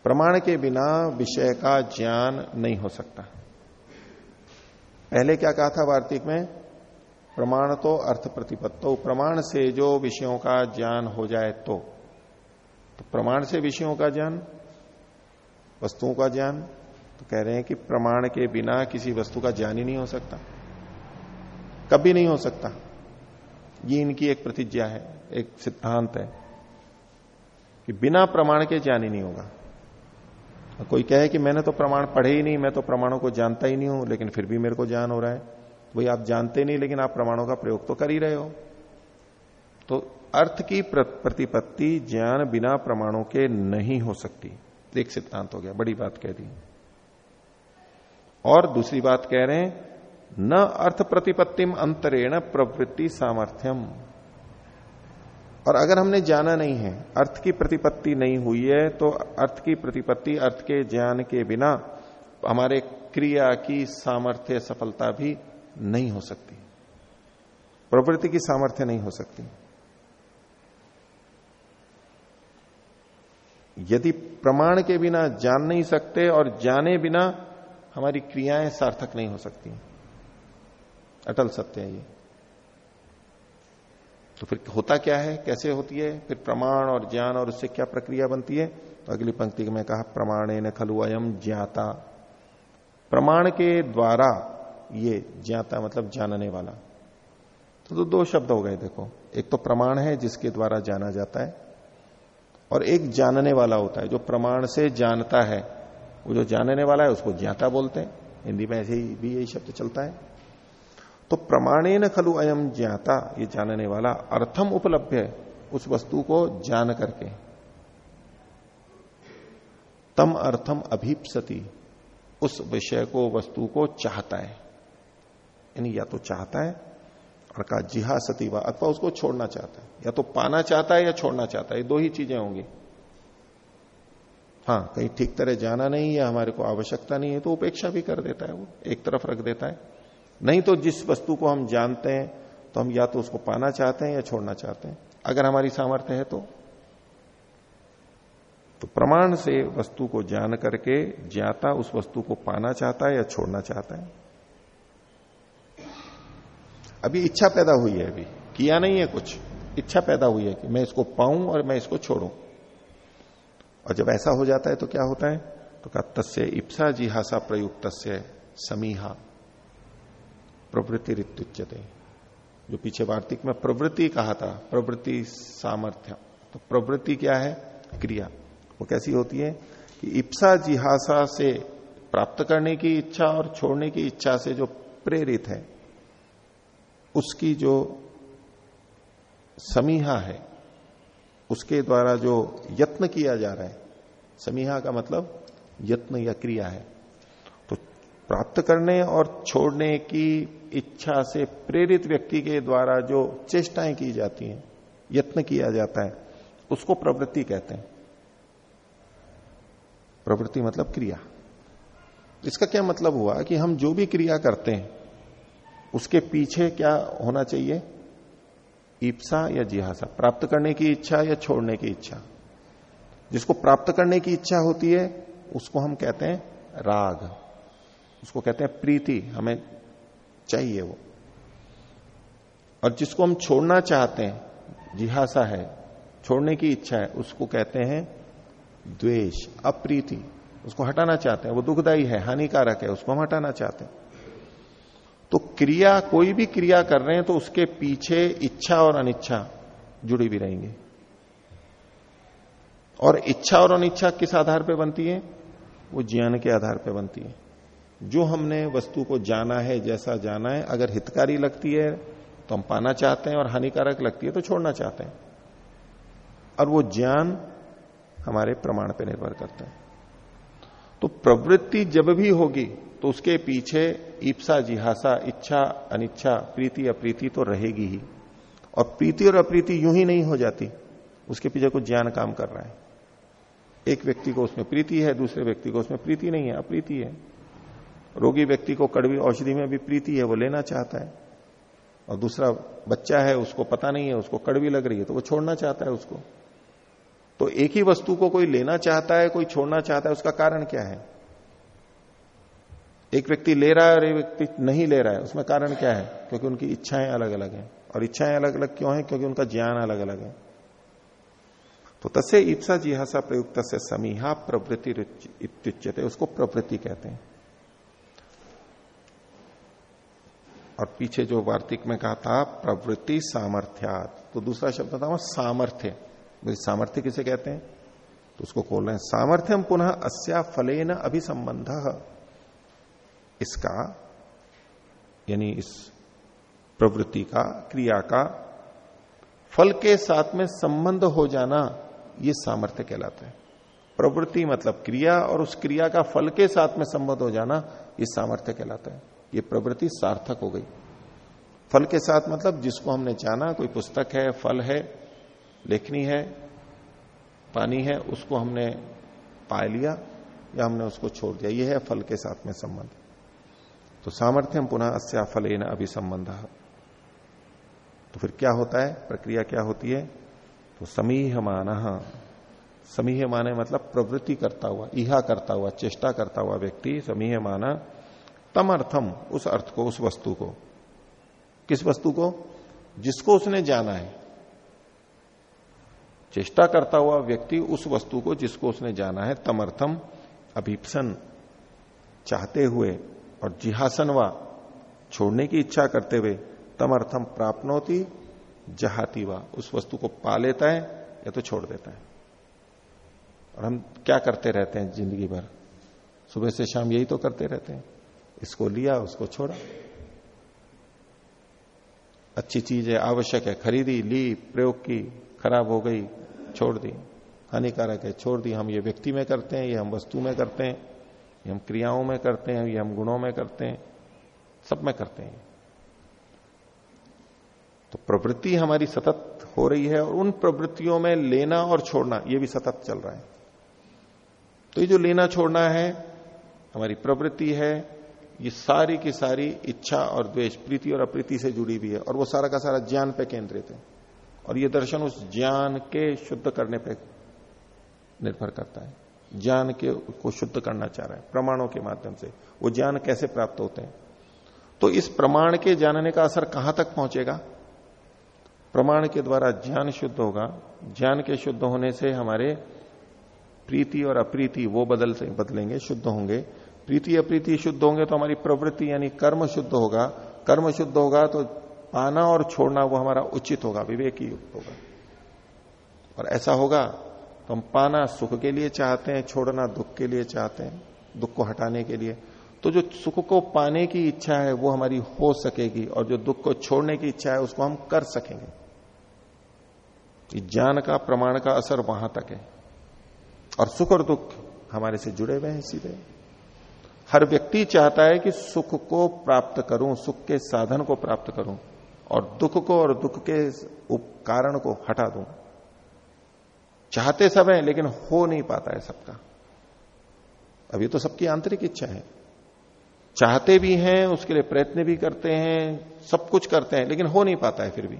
प्रमाण के बिना विषय का ज्ञान नहीं हो सकता। पहले क्या कहा था वार्तिक में? प्रमाण तो अर्थ प्रतिपत्तो। प्रमाण से जो विषयों का ज्ञान हो जाए तो। तो प्रमाण से विषयों का ज्ञान, वस्तुओं का ज्ञान तो कह रहे हैं कि प्रमाण के बिना किसी वस्तु का ज्ञान ही नहीं हो सकता। कभी नहीं हो सकता। ये इनकी एक प्रतिज्ञा है, एक सिद्धांत है कि बिना प्रमाण के ज्ञान ही नहीं होगा। कोई कहे कि मैंने तो प्रमाण पढ़े ही नहीं, मैं तो प्रमाणों को जानता ही नहीं हूँ, लेकिन फिर भी मेरे को ज्ञान हो रहा है। वही आप जानते नहीं, लेकिन आप प्रमाणों का प्रयोग तो कर ही रहे हो। तो अर्थ की प्रतिपत्ति ज्ञान बिना प्रमाणों के नहीं हो सकती। एक सिद्धांत हो गया, बड़ी बात कह दी। और दूसरी बात कह रहे हैं, न अर्थ प्रतिपत्तिम अंतरेण प्रवृत्ति सामर्थ्यम। और अगर हमने जाना नहीं है, अर्थ की प्रतिपत्ति नहीं हुई है तो अर्थ की प्रतिपत्ति, अर्थ के ज्ञान के बिना हमारे क्रिया की सामर्थ्य सफलता भी नहीं हो सकती। प्रवृत्ति की सामर्थ्य नहीं हो सकती। यदि प्रमाण के बिना जान नहीं सकते और जाने बिना हमारी क्रियाएँ सार्थक नहीं हो सकती। अटल सत्य है ये। तो फिर होता क्या है? कैसे होती है? फिर प्रमाण और ज्ञान और उससे क्या प्रक्रिया बनती है? तो अगली पंक्ति में कहा प्रमाणे न खलु अयम ज्ञाता। प्रमाण के द्वारा ये ज्ञाता मतलब जानने वाला। तो, तो दो शब्द हो गए देखो। एक तो प्रमाण है जिसके द्वारा जाना जाता है और एक जानने वाला होता है। जो प्रमाण से जानता है वो जो जानने वाला है उसको ज्ञाता बोलते हैं। हिंदी में ऐसे ही भी यही शब्द चलता है। तो प्रमाणे न खलु अयम ज्ञाता, ये जानने वाला अर्थम उपलब्ध है उस वस्तु को जान करके। तम अर्थम अभीपसती, उस विषय को, वस्तु को चाहता है। यानी या तो चाहता है और का जिहा सती व, अथवा उसको छोड़ना चाहता है। या तो पाना चाहता है या छोड़ना चाहता है दो ही चीज़ें होंगी। हाँ कहीं ठीक तरह जाना नहीं है, हमारे को आवश्यकता नहीं है तो उपेक्षा भी कर देता है वो, एक तरफ़ रख देता है। नहीं तो जिस वस्तु को हम जानते हैं तो हम या तो उसको पाना चाहते हैं या छोड़ना चाहते हैं। अगर हमारी सामर्थ्य है तो। तो प्रमाण से वस्तु को जान करके ज्ञाता उस वस्तु को पाना चाहता है या छोड़ना चाहता है। अभी इच्छा पैदा हुई है अभी। किया नहीं है कुछ। इच्छा पैदा हुई है कि मैं इसको पाऊँ और मैं इसको छोड़ू। और जब ऐसा हो जाता है तो क्या होता है? तो कहा तस्य इप्सा जिहासा प्रयुक्त समीहा। प्रवृत्ति ऋत्युच्यते जो पीछे वार्तिक में प्रवृत्ति कहा था, प्रवृत्ति सामर्थ्य। तो प्रवृत्ति क्या है? क्रिया। वो कैसी होती है? कि इप्सा जिहासा से प्राप्त करने की इच्छा और छोड़ने की इच्छा से जो प्रेरित है, उसकी जो समीहा है, उसके द्वारा जो यत्न किया जा रहा है, समीहा का मतलब यत्न या क्रिया है। तो प्राप्त करने और छोड़ने की इच्छा से प्रेरित व्यक्ति के द्वारा जो चेष्टाएँ की जाती हैं, यत्न किया जाता है, उसको प्रवृत्ति कहते हैं। प्रवृत्ति मतलब क्रिया। इसका क्या मतलब हुआ कि हम जो भी क्रिया करते हैं, उसके पीछे क्या होना चाहिए? ईप्सा या जिहासा, प्राप्त करने की इच्छा या छोड़ने की इच्छा। जिसको प्राप्त करने की इच्छा होती है, उसको हम कहते हैं राग। उसको कहते हैं प्रीति। हमें चाहिए वो। और जिसको हम छोड़ना चाहते हैं, जिहासा है, छोड़ने की इच्छा है, उसको कहते हैं द्वेष, अप्रीति। उसको हटाना चाहते हैं, वो दुखदाई है, हानिकारक है, उसको हम हटाना चाहते हैं। तो क्रिया, कोई भी क्रिया कर रहे हैं तो उसके पीछे इच्छा और अनिच्छा जुड़ी भी रहेंगे। और इच्छा और अनिच्छा किस आधार पर बनती है? वो ज्ञान के आधार पर बनती है। जो हमने वस्तु को जाना है, जैसा जाना है, अगर हितकारी लगती है तो हम पाना चाहते हैं, और हानिकारक लगती है तो छोड़ना चाहते हैं। और वो ज्ञान हमारे प्रमाण पर निर्भर करता है। तो प्रवृत्ति जब भी होगी तो उसके पीछे ईप्सा, जिहासा, इच्छा, अनिच्छा, प्रीति, अप्रीति तो रहेगी ही। और प्रीति और अप्रीति यूँ ही नहीं हो जाती। उसके पीछे कुछ ज्ञान काम कर रहा है। एक व्यक्ति को उसमें प्रीति है, दूसरे व्यक्ति को उसमें प्रीति नहीं है, अप्रीति है। रोगी व्यक्ति को कड़वी औषधि में भी प्रीति है, वो लेना चाहता है। और दूसरा बच्चा है, उसको पता नहीं है, उसको कड़वी लग रही है तो वो छोड़ना चाहता है उसको। तो एक ही वस्तु को कोई लेना चाहता है, कोई छोड़ना चाहता है, उसका कारण क्या है? एक व्यक्ति ले रहा है और एक व्यक्ति नहीं ले रहा है, उसमें कारण क्या है? क्योंकि उनकी इच्छाएँ अलग अलग हैं। और इच्छाएँ अलग अलग क्यों है? क्योंकि उनका ज्ञान अलग अलग है। तो तसे ईप्सा जिहासा प्रयुक्त से समीहा प्रवृत्ति उसको प्रवृत्ति कहते हैं। और पीछे जो वार्तिक में कहा था, प्रवृत्ति सामर्थ्यात। तो दूसरा शब्द था वो सामर्थ्य सामर्थ्य किसे कहते हैं? तो उसको खोल रहे हैं, सामर्थ्यम पुनः अस्या फलेन अभिसंबंध। इसका, यानी इस प्रवृत्ति का, क्रिया का, फल के साथ में संबंध हो जाना, ये सामर्थ्य कहलाता है। प्रवृत्ति मतलब क्रिया, और उस क्रिया का फल के साथ में संबंध हो जाना, ये सामर्थ्य कहलाता है। ये प्रवृत्ति सार्थक हो गई। फल के साथ मतलब जिसको हमने जाना, कोई पुस्तक है, फल है, लेखनी है, पानी है, उसको हमने पा लिया या हमने उसको छोड़ दिया। ये है फल के साथ में संबंध। तो सामर्थ्यम पुनः अस्या फल अभी संबंध तो फिर क्या होता है? प्रक्रिया क्या होती है? तो समीह मान समीह माने मतलब प्रवृत्ति करता हुआ, इहा करता हुआ, चेष्टा करता हुआ व्यक्ति समीह माना तम अर्थम उस अर्थ को, उस वस्तु को। किस वस्तु को? जिसको उसने जाना है। चेष्टा करता हुआ व्यक्ति उस वस्तु को जिसको उसने जाना है, तमर्थम, अभिप्सन, चाहते हुए और जिहासन व छोड़ने की इच्छा करते हुए, तमर्थम प्राप्नोति जहाती व उस वस्तु को पा लेता है या तो छोड़ देता है। और हम क्या करते रहते हैं ज़िंदगी भर? सुबह से शाम यही तो करते रहते हैं। इसको लिया, उसको छोड़ा। अच्छी चीज़ है आवश्यक है। खरीदी, ली, प्रयोग की, खराब हो गई, छोड़ दी। हानिकारक है, छोड़ दी। हम ये व्यक्ति में करते हैं, ये हम वस्तु में करते हैं, ये हम क्रियाओं में करते हैं, ये हम गुणों में करते हैं, सब में करते हैं। तो प्रवृत्ति हमारी सतत हो रही है और उन प्रवृत्तियों में लेना और छोड़ना, ये भी सतत चल रहा है। तो ये जो लेना छोड़ना है, हमारी प्रवृत्ति है ये सारी की सारी इच्छा और द्वेष, प्रीति और अप्रीति से जुड़ी हुई है और वो सारा का सारा ज्ञान पे केंद्रित है। और ये दर्शन उस ज्ञान के शुद्ध करने पे निर्भर करता है। ज्ञान के को शुद्ध करना चाह रहा है, प्रमाणों के माध्यम से। वो ज्ञान कैसे प्राप्त होते हैं? तो इस प्रमाण के जानने का असर कहाँ तक पहुंचेगा? प्रमाण के द्वारा ज्ञान शुद्ध होगा। ज्ञान के शुद्ध होने से हमारे प्रीति और अप्रीति वो बदल बदलेंगे, शुद्ध होंगे। प्रीति अप्रीति शुद्ध होंगे तो हमारी प्रवृत्ति यानी कर्म शुद्ध होगा। कर्म शुद्ध होगा तो पाना और छोड़ना वो हमारा उचित होगा, विवेक युक्त होगा। और ऐसा होगा तो हम पाना सुख के लिए चाहते हैं, छोड़ना दुख के लिए चाहते हैं, दुख को हटाने के लिए। तो जो सुख को पाने की इच्छा है वो हमारी हो सकेगी और जो दुख को छोड़ने की इच्छा है उसको हम कर सकेंगे। ज्ञान का, प्रमाण का असर वहाँ तक है। और सुख और दुख हमारे से जुड़े हुए हैं सीधे हर व्यक्ति चाहता है कि सुख को प्राप्त करूँ, सुख के साधन को प्राप्त करूँ और दुख को और दुख के कारण को हटा दूँ। चाहते सब है, लेकिन हो नहीं पाता है सबका। अभी तो सबकी आंतरिक इच्छा है। चाहते भी हैं, उसके लिए प्रयत्न भी करते हैं, सब कुछ करते हैं, लेकिन हो नहीं पाता है फिर भी।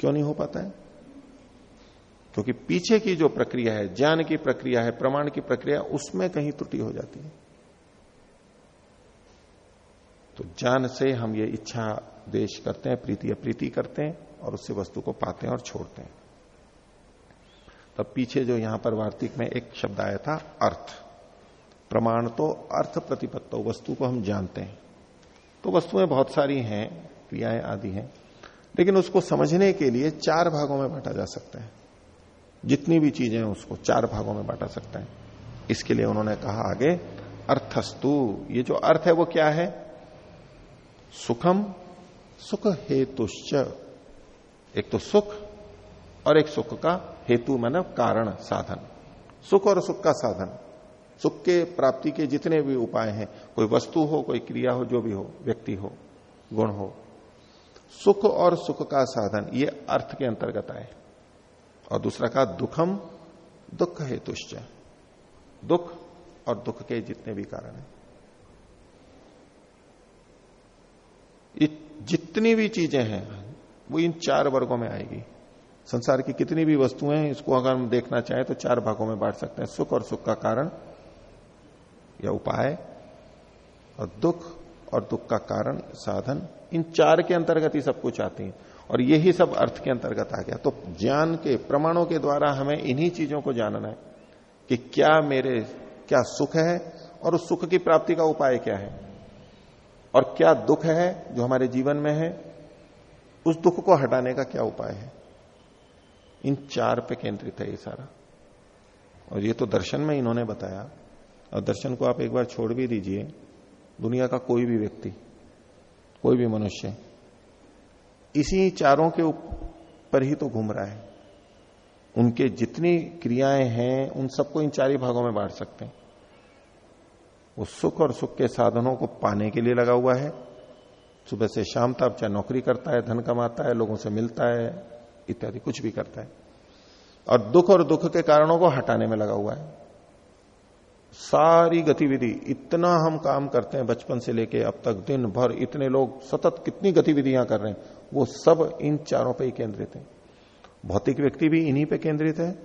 क्यों नहीं हो पाता है? क्योंकि पीछे की जो प्रक्रिया है, ज्ञान की प्रक्रिया है, प्रमाण की प्रक्रिया, उसमें कहीं त्रुटि हो जाती है। तो ज्ञान से हम ये इच्छा देश करते हैं, प्रीति अप्रीति करते हैं और उससे वस्तु को पाते हैं और छोड़ते हैं। तब पीछे जो यहाँ पर वार्तिक में एक शब्द आया था, अर्थ। प्रमाण तो अर्थ प्रतिपत्तो वस्तु को हम जानते हैं। तो वस्तुएँ बहुत सारी हैं, क्रियाएँ आदि हैं, लेकिन उसको समझने के लिए चार भागों में बांटा जा सकता है। जितनी भी चीज़ें हैं उसको चार भागों में बांटा सकता है। इसके लिए उन्होंने कहा आगे, अर्थस्तु। ये जो अर्थ है वो क्या है? सुखम सुख हेतुश्च एक तो सुख और एक सुख का हेतु मतलब कारण साधन। सुख और सुख का साधन। सुख के प्राप्ति के जितने भी उपाय हैं, कोई वस्तु हो, कोई क्रिया हो, जो भी हो, व्यक्ति हो, गुण हो, सुख और सुख का साधन, ये अर्थ के अंतर्गत आए। और दूसरा का दुखम दुख हेतुश्च दुख और दुख के जितने भी कारण हैं। जितनी भी चीज़ें हैं, वो इन चार वर्गों में आएगी। संसार की कितनी भी वस्तुएँ हैं, इसको अगर हम देखना चाहें तो चार भागों में बांट सकते हैं। सुख और सुख का कारण या उपाय और दुख और दुख का कारण, साधन, इन चार के अंतर्गत ही सब कुछ आती है। और यही सब अर्थ के अंतर्गत आ गया। तो ज्ञान के, प्रमाणों के द्वारा हमें इन्हीं चीज़ों को जानना है कि क्या मेरे, क्या सुख है और उस सुख की प्राप्ति का उपाय क्या है। और क्या दुख है जो हमारे जीवन में है? उस दुख को हटाने का क्या उपाय है? इन चार पे केंद्रित है ये सारा। और ये तो दर्शन में इन्होंने बताया। और दर्शन को आप एक बार छोड़ भी दीजिए। दुनिया का कोई भी व्यक्ति, कोई भी मनुष्य इसी चारों के ऊपर ही तो घूम रहा है। उनके जितनी क्रियाएँ हैं, उन सबको इन चार ही भागों में बांट सकते हैं। वो सुख और सुख के साधनों को पाने के लिए लगा हुआ है। सुबह से शाम तक चाहे नौकरी करता है, धन कमाता है, लोगों से मिलता है, इत्यादि, कुछ भी करता है। और दुख और दुख के कारणों को हटाने में लगा हुआ है। सारी गतिविधि, इतना हम काम करते हैं बचपन से लेके अब तक, दिन भर इतने लोग सतत कितनी गतिविधियाँ कर रहे हैं, वो सब इन चारों पे ही केंद्रित है। भौतिक व्यक्ति भी इन्हीं पे केंद्रित है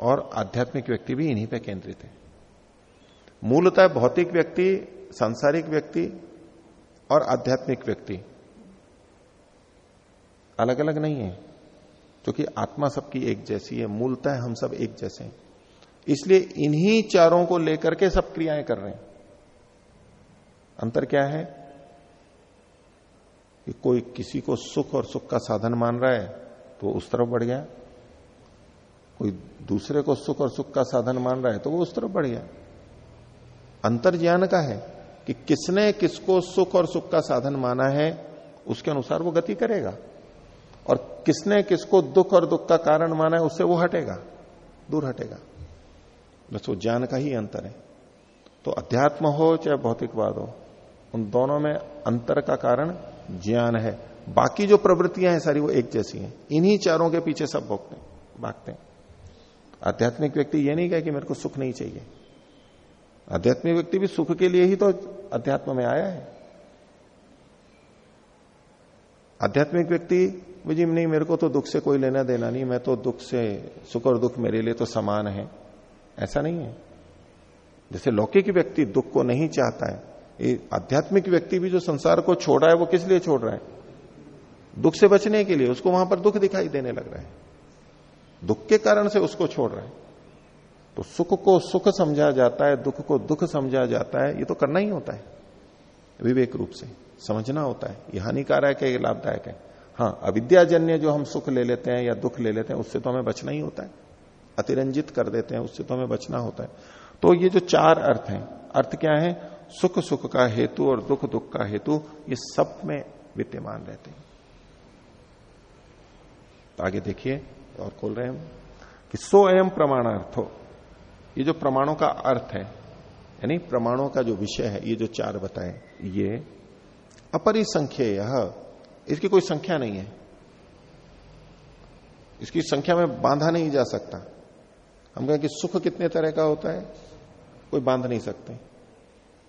और आध्यात्मिक व्यक्ति भी इन्हीं पे केंद्रित है। मूलतः भौतिक व्यक्ति, सांसारिक व्यक्ति और आध्यात्मिक व्यक्ति। अलग अलग नहीं है, क्योंकि आत्मा सबकी एक जैसी है, मूलतः हम सब एक जैसे हैं। इसलिए इन्हीं चारों को लेकर के सब क्रियाएँ कर रहे हैं। अंतर क्या है? कि कोई किसी को सुख और सुख का साधन मान रहा है तो उस तरफ़ बढ़ गया। कोई दूसरे को सुख और सुख का साधन मान रहा है तो वो उस तरफ़ बढ़ गया। अंतर ज्ञान का है कि किसने किसको सुख और सुख का साधन माना है, उसके अनुसार वो गति करेगा। और किसने किसको दुख और दुख का कारण माना है, उससे वो हटेगा, दूर हटेगा। बस वो ज्ञान का ही अंतर है। तो अध्यात्म हो चाहे भौतिकवाद हो, उन दोनों में अंतर का कारण ज्ञान है। बाकी जो प्रवृत्तियाँ हैं सारी वो एक जैसी हैं। इन्हीं चारों के पीछे सब भोगते, भागते हैं। आध्यात्मिक व्यक्ति ये नहीं कहे कि मेरे को सुख नहीं चाहिए। आध्यात्मिक व्यक्ति भी सुख के लिए ही तो अध्यात्म में आया है। आध्यात्मिक व्यक्ति जी नहीं, मेरे को तो दुख से कोई लेना देना नहीं, मैं तो दुख से, सुख और दुख मेरे लिए तो समान है। ऐसा नहीं है। जैसे लौकिक व्यक्ति दुख को नहीं चाहता है, ये आध्यात्मिक व्यक्ति भी जो संसार को छोड़ है, वो किस लिए छोड़ रहा है? दुख से बचने के लिए, उसको वहाँ पर दुख दिखाई देने लग रहा है। दुख के कारण से उसको छोड़ रहा है। तो सुख को सुख समझा जाता है, दुख को दुख समझा जाता है, ये तो करना ही होता है। विवेक रूप से समझना होता है। ये हानिकारक है, ये लाभदायक है। हाँ अविद्याजन्य जो हम सुख ले लेते हैं या दुख ले लेते हैं, उससे तो हमें बचना ही होता है। अतिरंजित कर देते हैं, उससे तो हमें बचना होता है। तो ये जो चार अर्थ हैं, अर्थ क्या है? सुख सुख का हेतु और दुख दुख का हेतु, ये सब में विद्यमान रहते हैं। तो आगे देखिए, और खोल रहे हैं कि सो एम प्रमाणार्थो। ये जो प्रमाणों का अर्थ है, यानी प्रमाणों का जो विषय है, ये जो चार बताए, ये अपरिसंख्य इसकी कोई संख्या नहीं है। इसकी संख्या में बांधा नहीं जा सकता। हम कहें कि सुख कितने तरह का होता है, कोई बाँध नहीं सकते।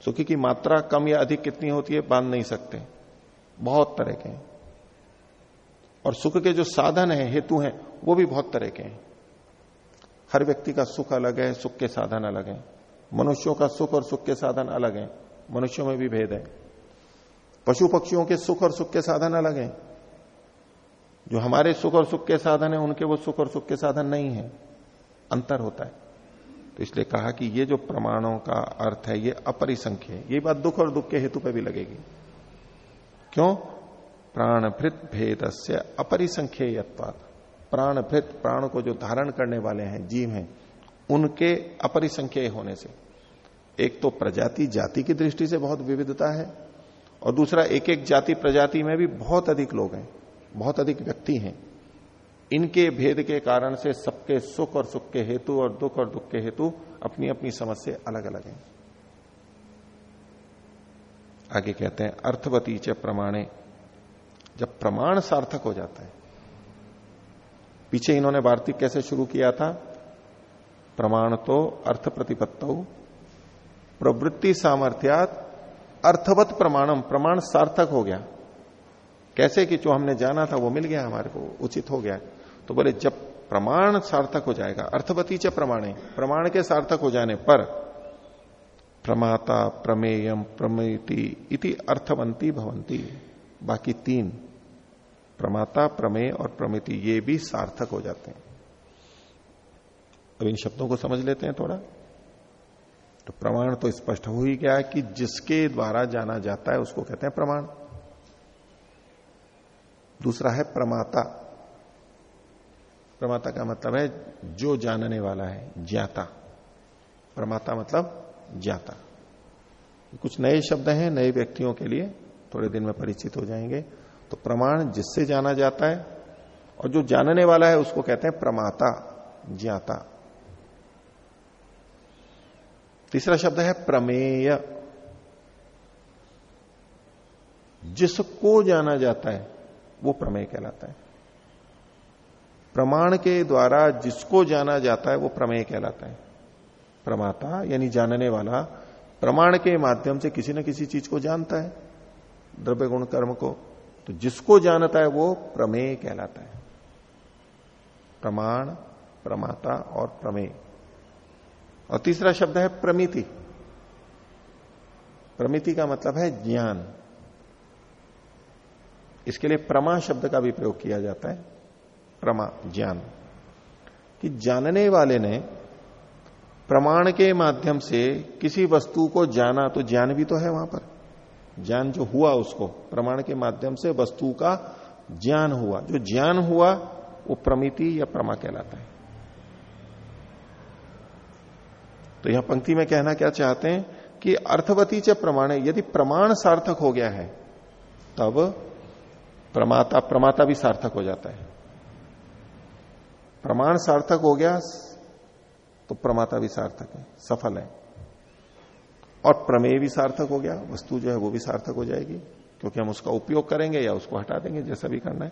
सुखी की मात्रा कम या अधिक कितनी होती है, बाँध नहीं सकते। बहुत तरह के हैं। और सुख के जो साधन है, हेतु हैं, वो भी बहुत तरह के हैं। हर व्यक्ति का सुख अलग है, सुख के साधन अलग है। मनुष्यों का सुख और सुख के साधन अलग है। मनुष्यों में भी भेद है। पशु पक्षियों के सुख और सुख के साधन अलग है। जो हमारे सुख और सुख के साधन है, उनके वो सुख और सुख के साधन नहीं है। अंतर होता है। तो इसलिए कहा कि ये जो प्रमाणों का अर्थ है, ये अपरिसंख्य है। ये बात दुख और दुख के हेतु पर भी लगेगी। क्यों? प्राणभृत भेद से अपरिसंख्य प्राणभृत प्राण को जो धारण करने वाले हैं, जीव हैं, उनके अपरिसंख्य होने से। एक तो प्रजाति, जाति की दृष्टि से बहुत विविधता है, और दूसरा एक एक जाति, प्रजाति में भी बहुत अधिक लोग हैं, बहुत अधिक व्यक्ति हैं। इनके भेद के कारण से सबके सुख और सुख के हेतु और दुख और दुख के हेतु अपनी अपनी समझ से अलग अलग हैं। आगे कहते हैं, अर्थवती च प्रमाणे। जब प्रमाण सार्थक हो जाता है पीछे इन्होंने वार्तिक कैसे शुरू किया था? प्रमाण तो अर्थ प्रतिपत्त प्रवृत्ति सामर्थ्यात अर्थवत प्रमाणम प्रमाण सार्थक हो गया। कैसे कि जो हमने जाना था वो मिल गया हमारे को, उचित हो गया। तो बोले, जब प्रमाण सार्थक हो जाएगा, अर्थवती च प्रमाणे, प्रमाण के सार्थक हो जाने पर प्रमाता प्रमेयम प्रमेति इति अर्थवंती भवंती बाकी तीन प्रमाता, प्रमेय और प्रमिति, ये भी सार्थक हो जाते हैं। अब इन शब्दों को समझ लेते हैं थोड़ा। तो प्रमाण तो स्पष्ट हो ही गया कि जिसके द्वारा जाना जाता है, उसको कहते हैं प्रमाण। दूसरा है प्रमाता। प्रमाता का मतलब है जो जानने वाला है, ज्ञाता। प्रमाता मतलब ज्ञाता। कुछ नए शब्द हैं, नए व्यक्तियों के लिए थोड़े दिन में परिचित हो जाएँगे। तो प्रमाण जिससे जाना जाता है, और जो जानने वाला है उसको कहते हैं प्रमाता, ज्ञाता। तीसरा शब्द है प्रमेय। जिसको जाना जाता है, वो प्रमेय कहलाता है। प्रमाण के द्वारा जिसको जाना जाता है, वो प्रमेय कहलाता है। प्रमाता, यानी जानने वाला, प्रमाण के माध्यम से किसी न किसी चीज़ को जानता है द्रव्य गुण कर्म को। तो जिसको जानता है वो प्रमेय कहलाता है। प्रमाण, प्रमाता और प्रमेय। और तीसरा शब्द है प्रमिति। प्रमिति का मतलब है ज्ञान। इसके लिए प्रमा शब्द का भी प्रयोग किया जाता है। प्रमा, ज्ञान। कि जानने वाले ने प्रमाण के माध्यम से किसी वस्तु को जाना तो ज्ञान भी तो है वहाँ पर। ज्ञान जो हुआ उसको, प्रमाण के माध्यम से वस्तु का ज्ञान हुआ। जो ज्ञान हुआ, वो प्रमिति या प्रमा कहलाता है। तो यहाँ पंक्ति में कहना क्या चाहते हैं कि अर्थवती च प्रमाण यदि प्रमाण सार्थक हो गया है, तब प्रमाता प्रमाता भी सार्थक हो जाता है। प्रमाण सार्थक हो गया तो प्रमाता भी सार्थक है, सफल है। और प्रमेय भी सार्थक हो गया, वस्तु जो है वो भी सार्थक हो जाएगी, क्योंकि हम उसका उपयोग करेंगे या उसको हटा देंगे, जैसा भी करना है।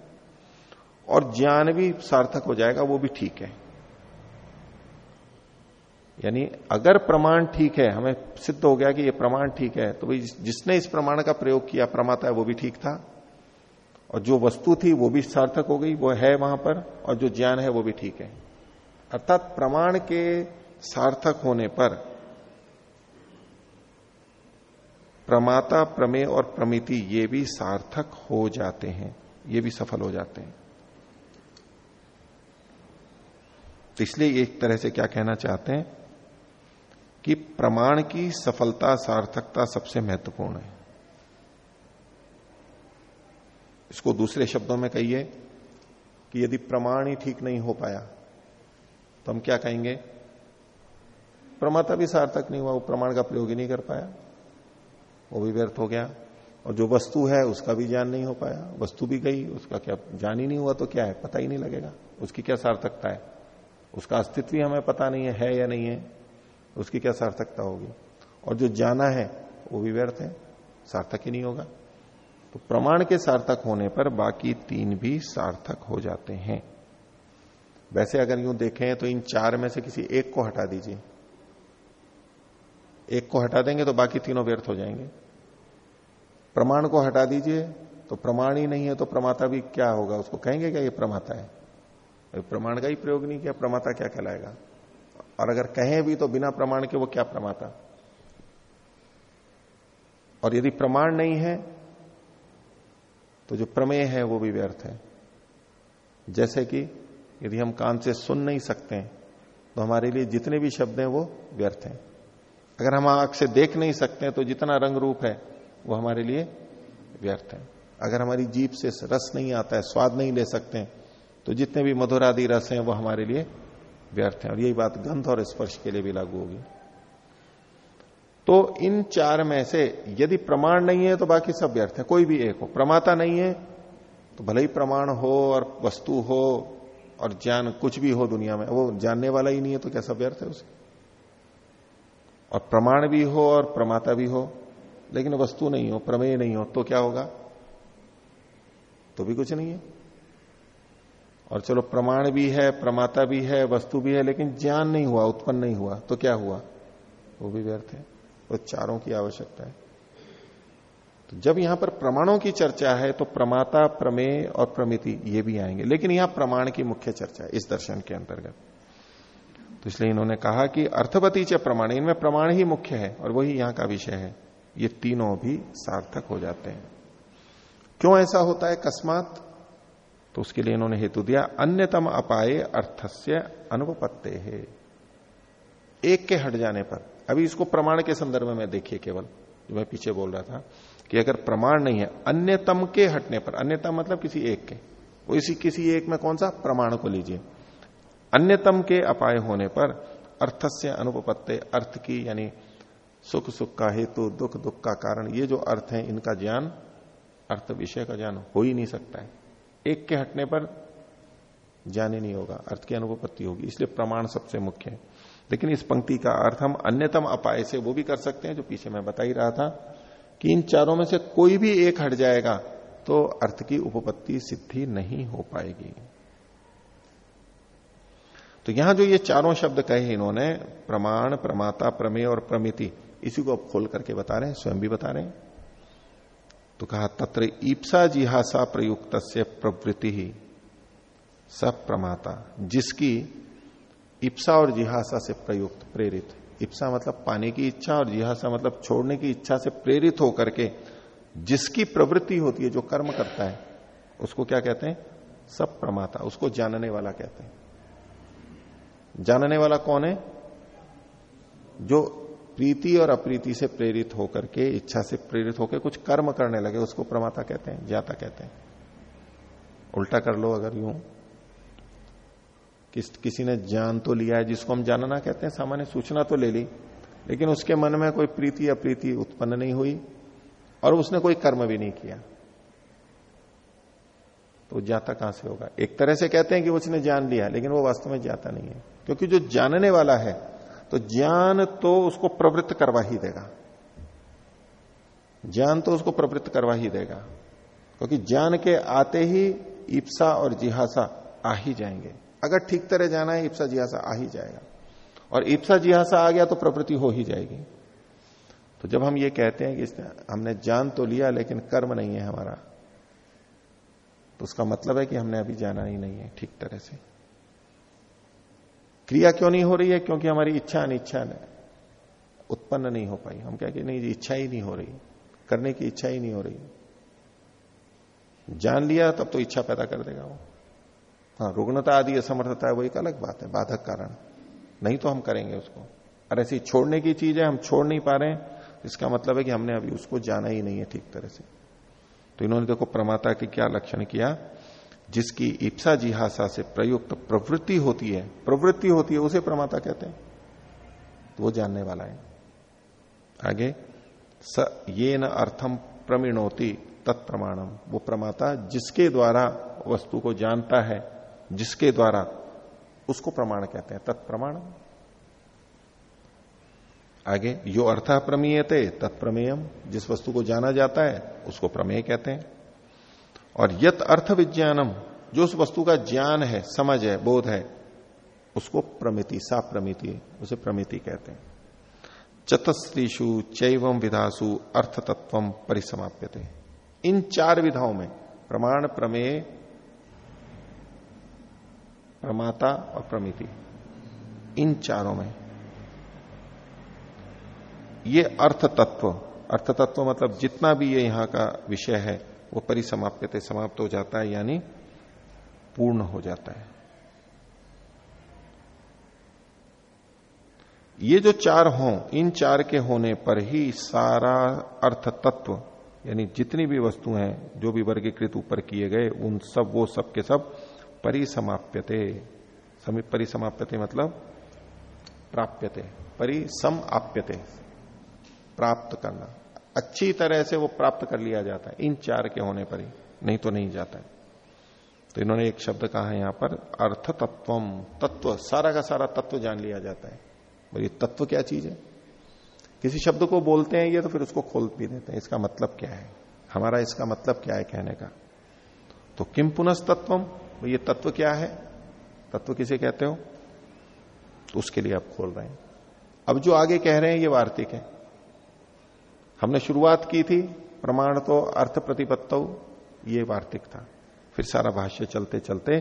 और ज्ञान भी सार्थक हो जाएगा, वो भी ठीक है। यानी अगर प्रमाण ठीक है, हमें सिद्ध हो गया कि ये प्रमाण ठीक है तो भाई जिसने इस प्रमाण का प्रयोग किया प्रमाता है, वो भी ठीक था। और जो वस्तु थी, वो भी सार्थक हो गई, वो है वहाँ पर, और जो ज्ञान है, वो भी ठीक है। अर्थात प्रमाण के सार्थक होने पर प्रमाता, प्रमेय और प्रमिति ये भी सार्थक हो जाते हैं, ये भी सफल हो जाते हैं। तो इसलिए एक तरह से क्या कहना चाहते हैं कि प्रमाण की सफलता, सार्थकता सबसे महत्वपूर्ण है। इसको दूसरे शब्दों में कहिए कि यदि प्रमाण ही ठीक नहीं हो पाया तो हम क्या कहेंगे? प्रमाता भी सार्थक नहीं हुआ, वो प्रमाण का प्रयोग ही नहीं कर पाया। वो भी व्यर्थ हो गया। और जो वस्तु है उसका भी ज्ञान नहीं हो पाया। वस्तु भी गई उसका क्या ज्ञान ही नहीं हुआ तो क्या है? पता ही नहीं लगेगा। उसकी क्या सार्थकता है? उसका अस्तित्व हमें पता नहीं है, है या नहीं है। उसकी क्या सार्थकता होगी? और जो जाना है वो भी व्यर्थ है। सार्थक ही नहीं होगा। तो प्रमाण के सार्थक होने पर बाकी तीन भी सार्थक हो जाते हैं। वैसे अगर यूँ देखें तो इन चार में से किसी एक को हटा दीजिए। एक को हटा देंगे तो बाकी तीनों व्यर्थ हो जाएँगे। प्रमाण को हटा दीजिए तो प्रमाण ही नहीं है तो प्रमाता भी क्या होगा? उसको कहेंगे क्या ये प्रमाता है? प्रमाण का ही प्रयोग नहीं किया, प्रमाता क्या कहलाएगा? और अगर कहें भी तो बिना प्रमाण के वो क्या प्रमाता? और यदि प्रमाण नहीं है तो जो प्रमेय है वो भी व्यर्थ है। जैसे कि यदि हम कान से सुन नहीं सकते हैं तो हमारे लिए जितने भी शब्द हैं वो व्यर्थ हैं। अगर हम आँख से देख नहीं सकते तो जितना रंग रूप है वो हमारे लिए व्यर्थ है। अगर हमारी जीप से रस नहीं आता है, स्वाद नहीं ले सकते तो जितने भी मधुर आदि रस हैं, वो हमारे लिए व्यर्थ है। और यही बात गंध और स्पर्श के लिए भी लागू होगी। तो इन चार में से यदि प्रमाण नहीं है तो बाकी सब व्यर्थ है। कोई भी एक हो। प्रमाता नहीं है तो भले ही प्रमाण हो और वस्तु हो और ज्ञान कुछ भी हो दुनिया में, वो जानने वाला ही नहीं है तो क्या सब व्यर्थ है उसे? और प्रमाण भी हो और प्रमाता भी हो लेकिन वस्तु नहीं हो, प्रमेय नहीं हो तो क्या होगा? तो भी कुछ नहीं है। और चलो, प्रमाण भी है, प्रमाता भी है, वस्तु भी है, लेकिन ज्ञान नहीं हुआ, उत्पन्न नहीं हुआ तो क्या हुआ? वो भी व्यर्थ है। तो चारों की आवश्यकता है। तो जब यहाँ पर प्रमाणों की चर्चा है तो प्रमाता, प्रमेय और प्रमिति, ये भी आएँगे। लेकिन यहाँ प्रमाण की मुख्य चर्चा है, इस दर्शन के अंतर्गत। तो इसलिए इन्होंने कहा कि अर्थवती च प्रमाण, इनमें प्रमाण ही मुख्य है, और वही यहाँ का विषय है। ये तीनों भी सार्थक हो जाते हैं। क्यों ऐसा होता है कस्मात तो उसके लिए इन्होंने हेतु दिया, अन्यतम अपाए अर्थस्य अनुपत्ते। है एक के हट जाने पर, अभी इसको प्रमाण के संदर्भ में देखिए केवल, जो मैं पीछे बोल रहा था, कि अगर प्रमाण नहीं है, अन्यतम के हटने पर, अन्यतम मतलब किसी एक के, वो इसी किसी एक में कौन सा? प्रमाण को लीजिए। अन्यतम के अपाय होने पर, अर्थस्य अनुपत्ते, अर्थ की, यानी सुख सुख का हेतु, दुख दुख का कारण, ये जो अर्थ है, इनका ज्ञान, अर्थ विषय का ज्ञान हो ही नहीं सकता है। एक के हटने पर ज्ञान ही नहीं होगा, अर्थ की अनुपत्ति होगी, इसलिए प्रमाण सबसे मुख्य है। लेकिन इस पंक्ति का अर्थ हम अन्यतम अपाय से वो भी कर सकते हैं, जो पीछे मैं बता ही रहा था, कि इन चारों में से कोई भी एक हट जाएगा तो अर्थ की उपपत्ति सिद्धि नहीं हो पाएगी। तो यहाँ जो ये चारों शब्द कहे इन्होंने, प्रमाण, प्रमाता, प्रमेय और प्रमिति इसी को अब खोल करके बता रहे हैं, स्वयं भी बता रहे हैं। तो कहा, तत्र ईप्सा जिहासा प्रयुक्त प्रवृत्ति ही सब प्रमाता, जिसकी इप्सा और जिहासा से प्रयुक्त, प्रेरित। इप्सा मतलब पाने की इच्छा और जिहासा मतलब छोड़ने की इच्छा से प्रेरित होकर के जिसकी प्रवृत्ति होती है, जो कर्म करता है, उसको क्या कहते हैं? सब प्रमाता, उसको जानने वाला कहते हैं। जानने वाला कौन है? जो प्रीति और अप्रीति से प्रेरित होकर के, इच्छा से प्रेरित होकर कुछ कर्म करने लगे, उसको प्रमाता कहते हैं, ज्ञाता कहते हैं। उल्टा कर लो अगर यूँ। किस, किसी ने जान तो लिया है, जिसको हम जानना कहते हैं, सामान्य सूचना तो ले ली, लेकिन उसके मन में कोई प्रीति, अप्रीति उत्पन्न नहीं हुई, और उसने कोई कर्म भी नहीं किया। तो जाता कहाँ से होगा? एक तरह से कहते हैं कि उसने जान लिया, लेकिन वो वास्तव में जाता नहीं है। क्योंकि जो जानने वाला है तो ज्ञान तो उसको प्रवृत्त करवा ही देगा। ज्ञान तो उसको प्रवृत्त करवा ही देगा। क्योंकि ज्ञान के आते ही ईप्सा और जिहासा आ ही जाएँगे। अगर ठीक तरह जाना है, ईप्सा जिहासा आ ही जाएगा। और ईप्सा जिहासा आ गया तो प्रवृत्ति हो ही जाएगी। तो जब हम ये कहते हैं कि हमने जान तो लिया, लेकिन कर्म नहीं है हमारा तो उसका मतलब है कि हमने अभी जाना ही नहीं है ठीक तरह से। क्रिया क्यों नहीं हो रही है? क्योंकि हमारी इच्छा अनिच्छा उत्पन्न नहीं हो पाई। हम क्या कि नहीं इच्छा ही नहीं हो रही। करने की इच्छा ही नहीं हो रही। जान लिया, तब तो इच्छा पैदा कर देगा वो। हाँ रुग्णता आदि असमर्थता है, वो एक अलग बात है, बाधक कारण। नहीं तो हम करेंगे उसको। और ऐसी छोड़ने की चीज़ है, हम छोड़ नहीं पा रहे हैं। इसका मतलब है कि हमने अभी उसको जाना ही नहीं है ठीक तरह से। तो इन्होंने देखो, प्रमाता के क्या लक्षण किया? जिसकी इप्सा जिहासा से प्रयुक्त प्रवृत्ति होती है, प्रवृत्ति होती है, उसे प्रमाता कहते हैं। तो वो जानने वाला है। आगे, स, ये न अर्थम प्रमीणोती तत्प्रमाणम। वो प्रमाता जिसके द्वारा वस्तु को जानता है, जिसके द्वारा उसको प्रमाण कहते हैं, तत्प्रमाण। आगे, यो अर्थ प्रमीयते तत्प्रमेयम। जिस वस्तु को जाना जाता है, उसको प्रमेय कहते हैं। और यत अर्थ विज्ञानम, जो उस वस्तु का ज्ञान है, समझ है, बोध है, उसको प्रमिति, सा प्रमिति, उसे प्रमिति कहते हैं। चतस्त्रीशु चैवम विधासु अर्थ तत्व परिसमाप्यते। इन चार विधाओं में प्रमाण, प्रमेय, प्रमाता और प्रमिति, इन चारों में। ये अर्थ तत्व अर्थ तत्व मतलब जितना भी ये यहाँ का विषय है वो परिसमाप्यते समाप्त हो जाता है, यानी पूर्ण हो जाता है। ये जो चार हों, इन चार के होने पर ही सारा अर्थ तत्व यानी जितनी भी वस्तु हैं, जो भी वर्गीकृत ऊपर किए गए, उन सब, वो सब के सब परिसमाप्यते। समीप परिसमाप्यते मतलब प्राप्यते परिसम आप्यते प्राप्त करना। अच्छी तरह से वो प्राप्त कर लिया जाता है, इन चार के होने पर ही, नहीं तो नहीं जाता है। तो इन्होंने एक शब्द कहा है यहाँ पर अर्थ तत्वम तत्व, सारा का सारा तत्व जान लिया जाता है। बोलिए, तत्व क्या चीज़ है? किसी शब्द को बोलते हैं ये तो फिर उसको खोल भी देते हैं। इसका मतलब क्या है? हमारा इसका मतलब क्या है कहने का? तो किम पुनः तत्वम ये तत्व क्या है? तत्व किसे कहते हो? तो उसके लिए आप खोल रहे हैं। अब जो आगे कह रहे हैं ये वार्तिक है। हमने शुरुआत की थी, प्रमाण तो अर्थ प्रतिपत्त, ये वार्तिक था। फिर सारा भाष्य चलते चलते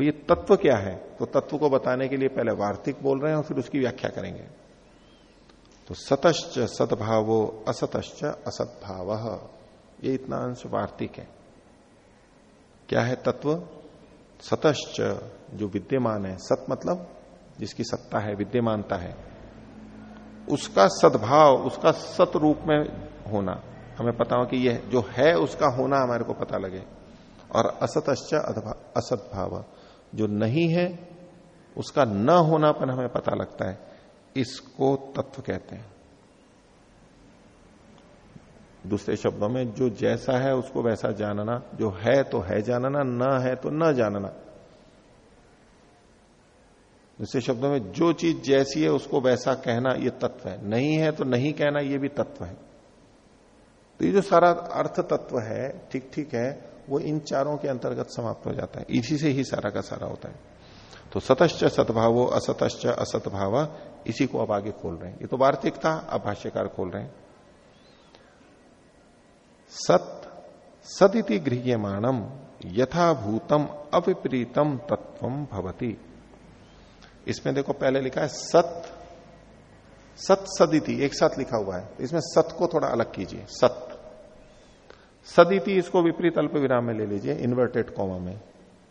ये तत्व क्या है? तो तत्व को बताने के लिए पहले वार्तिक बोल रहे हैं और फिर उसकी व्याख्या करेंगे। तो सतश्च सदभावो असतश्च असदभाव। ये इतना अंश वार्तिक है। क्या है तत्व? सतश्च, जो विद्यमान है। सत मतलब जिसकी सत्ता है, विद्यमानता है। उसका सद्भाव, उसका सत रूप में होना। हमें पता हो कि यह जो है उसका होना हमारे को पता लगे। और असतश्च असत भाव जो नहीं है, उसका न होनापन हमें पता लगता है। इसको तत्व कहते हैं। दूसरे शब्दों में, जो जैसा है, उसको वैसा जानना। जो है तो है जानना, न है तो न जानना। दूसरे शब्दों में, जो चीज़ जैसी है, उसको वैसा कहना यह तत्व है। नहीं है तो नहीं कहना यह भी तत्व है। तो ये जो सारा अर्थ तत्व है, ठीक ठीक है, वो इन चारों के अंतर्गत समाप्त हो जाता है। इसी से ही सारा का सारा होता है। तो सतश्च सद्भावो, असतश्च असत भाव इसी को अब आगे खोल रहे हैं। ये तो वार्तिक था अब भाष्यकार खोल रहे हैं। सत, सदिति गृह्यमाणम, यथाभूतम अविपरीतम तत्व भवती। इसमें देखो, पहले लिखा है सत सत सदिति, एक साथ लिखा हुआ है। इसमें सत को थोड़ा अलग कीजिए। सत। सदिति इसको विपरीत अल्प विराम में ले लीजिए इन्वर्टेड कॉमा में।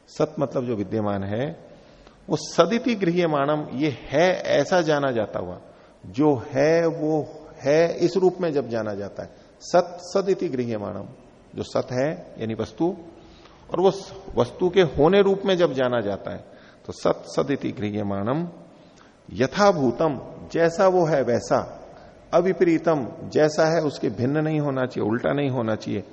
सत मतलब जो विद्यमान है, वो सदिति गृहमाणम ये है ऐसा जाना जाता हुआ। जो है, वो है, इस रूप में जब जाना जाता है। सत, सदिति गृहमाणम जो सत है, यानी वस्तु, और वो वस्तु के होने रूप में जब जाना जाता है तो सत, सदिति गृहमाणम यथाभूतम, जैसा वो है वैसा। अविपरीतम, जैसा है उसके भिन्न नहीं होना चाहिए, उल्टा नहीं होना चाहिए।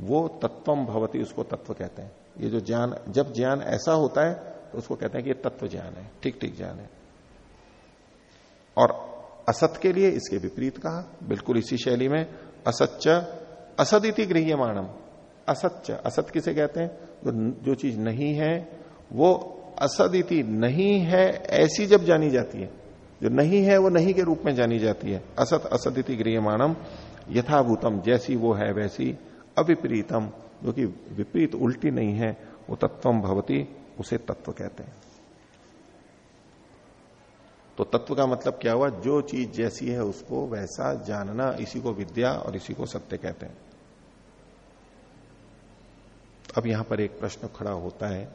वो तत्वम भवती, उसको तत्व कहते हैं। ये जो ज्ञान, जब ज्ञान ऐसा होता है तो उसको कहते हैं कि ये तत्व ज्ञान है, ठीक ठीक ज्ञान है। और असत के लिए इसके विपरीत कहा, बिल्कुल इसी शैली में असत्य असदिति गृह्यमाणम। असत्य असत किसे कहते हैं? जो जो चीज़ नहीं है, वो असदिति नहीं है, ऐसी जब जानी जाती है। जो नहीं है, वो नहीं के रूप में जानी जाती है। असत, असदिति गृहमाणम यथाभूतम, जैसी वो है, वैसी अविपरीतम, जो कि विपरीत उल्टी नहीं है, वो तत्वम भवती, उसे तत्व कहते हैं। तो तत्व का मतलब क्या हुआ? जो चीज़ जैसी है उसको वैसा जानना, इसी को विद्या और इसी को सत्य कहते हैं। अब यहाँ पर एक प्रश्न खड़ा होता है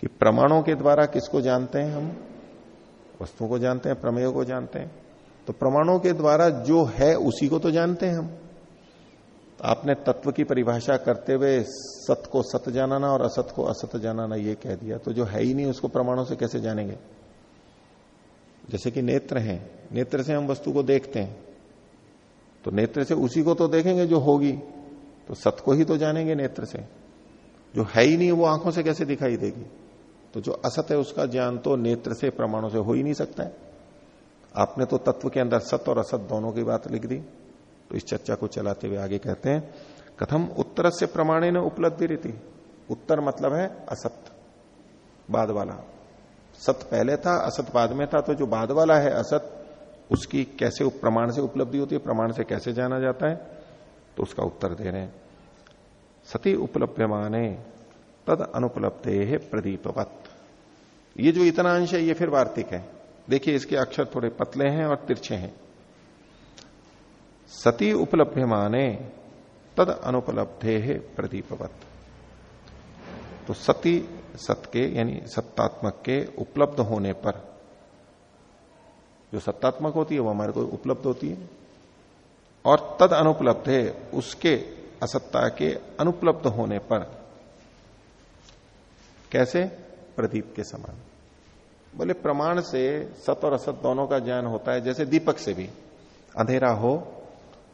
कि प्रमाणों के द्वारा किसको जानते हैं हम? वस्तुओं को जानते हैं, प्रमेयों को जानते हैं। तो प्रमाणों के द्वारा जो है उसी को तो जानते हैं हम। आपने तत्व की परिभाषा करते हुए सत को सत जानना और असत को असत जानना ये कह दिया। तो जो है ही नहीं, उसको प्रमाणों से कैसे जानेंगे? जैसे कि नेत्र हैं। नेत्र से हम वस्तु को देखते हैं। तो नेत्र से उसी को तो देखेंगे जो होगी। तो सत को ही तो जानेंगे नेत्र से। जो है ही नहीं, वो आँखों से कैसे दिखाई देगी? तो जो असत है, उसका ज्ञान तो नेत्र से प्रमाणों से हो ही नहीं सकता है। आपने तो तत्व के अंदर सत और असत दोनों की बात लिख दी। तो इस चर्चा को चलाते हुए आगे कहते हैं, कथम उत्तर से प्रमाणे न उपलब्धि रहती उत्तर मतलब है असत, बाद वाला। सत पहले था, असत बाद में था तो जो बाद वाला है असत, उसकी कैसे प्रमाण से उपलब्धि होती है, प्रमाण से कैसे जाना जाता है तो उसका उत्तर दे रहे हैं। सती उपलब्ध माने तद अनुपलब्धे है प्रदीपवत। ये जो इतना अंश है, ये फिर वार्तिक है। देखिए, इसके अक्षर थोड़े पतले हैं और तिरछे हैं। सती उपलब्ध माने तद अनुपलब्धे है प्रदीपवत। तो सती सत के यानी सत्तात्मक के उपलब्ध होने पर, जो सत्तात्मक होती है, वो हमारे को उपलब्ध होती है। और तद अनुपलब्ध है उसके असत्ता के अनुपलब्ध होने पर, कैसे? प्रदीप के समान। बोले, प्रमाण से सत और असत दोनों का ज्ञान होता है, जैसे दीपक से भी। अंधेरा हो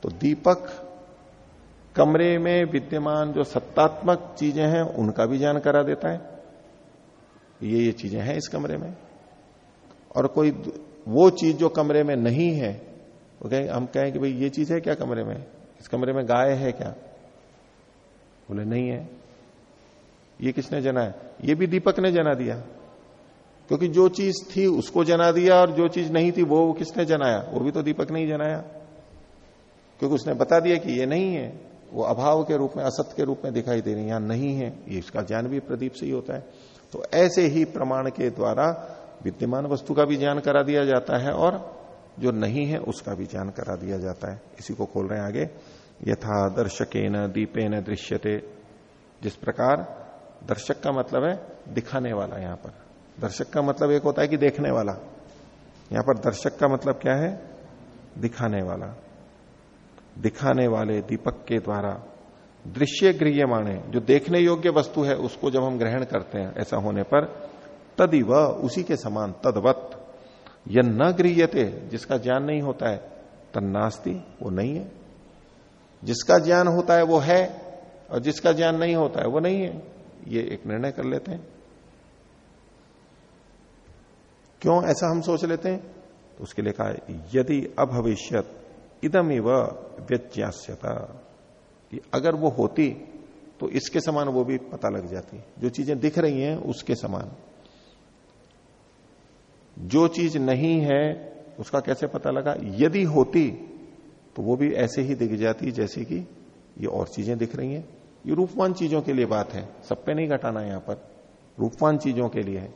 तो दीपक कमरे में विद्यमान जो सत्तात्मक चीज़ें हैं, उनका भी ज्ञान करा देता है। ये ये चीज़ें हैं इस कमरे में। और कोई वो चीज़ जो कमरे में नहीं है, वो कहें, हम कहें कि भाई ये चीज़ है क्या कमरे में? इस कमरे में गाय है क्या? बोले, नहीं है। ये किसने जना है? ये भी दीपक ने जना दिया। क्योंकि जो चीज़ थी उसको जना दिया और जो चीज़ नहीं थी वो किसने जनाया? वो भी तो दीपक ने ही जनाया। क्योंकि उसने बता दिया कि ये नहीं है। वो अभाव के रूप में, असत के रूप में दिखाई दे रही यहाँ नहीं है, ये इसका ज्ञान भी प्रदीप से ही होता है। तो ऐसे ही प्रमाण के द्वारा विद्यमान वस्तु का भी ज्ञान करा दिया जाता है और जो नहीं है, उसका भी ज्ञान करा दिया जाता है। इसी को खोल रहे हैं आगे। यथा दर्शके न दीपे न दृश्यते। जिस प्रकार दर्शक का मतलब है दिखाने वाला यहाँ पर। दर्शक का मतलब एक होता है कि देखने वाला। यहाँ पर दर्शक का मतलब क्या है? दिखाने वाला। दिखाने वाले दीपक के द्वारा दृश्य गृह्यमाणे जो देखने योग्य वस्तु है, उसको जब हम ग्रहण करते हैं, ऐसा होने पर तदि व उसी के समान तदवत यह न गृहते जिसका ज्ञान नहीं होता है, तन्नास्ति, वो नहीं है। जिसका ज्ञान होता है, वो है, और जिसका ज्ञान नहीं होता है, वो नहीं है। ये एक निर्णय कर लेते हैं। क्यों ऐसा हम सोच लेते हैं? तो उसके लिए कहा, यदि अभविष्यत इदम इव व्यत्यास्यता। कि अगर वो होती तो इसके समान वो भी पता लग जाती। जो चीज़ें दिख रही हैं, उसके समान। जो चीज़ नहीं है, उसका कैसे पता लगा? यदि होती तो वो भी ऐसे ही दिख जाती, जैसे कि ये और चीज़ें दिख रही हैं। ये रूपवान चीज़ों के लिए बात है। सब पे नहीं घटाना यहाँ पर। रूपवान चीज़ों के लिए है।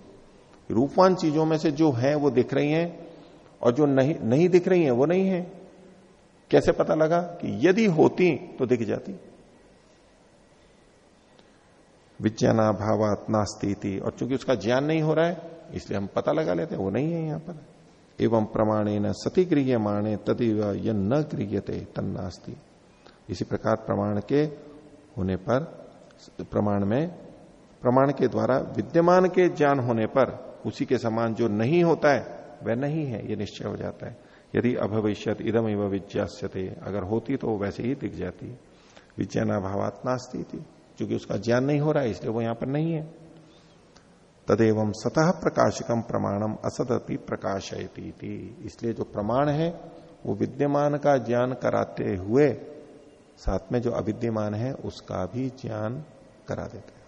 रूपवान चीज़ों में से जो है, वो दिख रही हैं, और जो नहीं नहीं दिख रही हैं, वो नहीं है। कैसे पता लगा कि यदि होती तो दिख जाती? विज्ञाना भावात नास्ती और चूँकि उसका ज्ञान नहीं हो रहा है, इसलिए हम पता लगा लेते हैं, वो नहीं है यहाँ पर। एवं प्रमाणे न सती गृह माणे तदिव यह न गृहते तन्नास्ती इसी प्रकार प्रमाण के होने पर, प्रमाण में, प्रमाण के द्वारा विद्यमान के ज्ञान होने पर, उसी के समान जो नहीं होता है, वह नहीं है यह निश्चय हो जाता है। यदि अभविष्य इदम एवं विज्ञास्यते। अगर होती तो वैसे ही दिख जाती। विज्ञानाभावात नास्ती थी क्योंकि उसका ज्ञान नहीं हो रहा है, इसलिए वो यहाँ पर नहीं है। तदेव सतह प्रकाशकम प्रमाणम असदपि प्रकाशयती थी इसलिए जो प्रमाण है, वो विद्यमान का ज्ञान कराते हुए, साथ में जो अविद्यमान है, उसका भी ज्ञान करा देता है।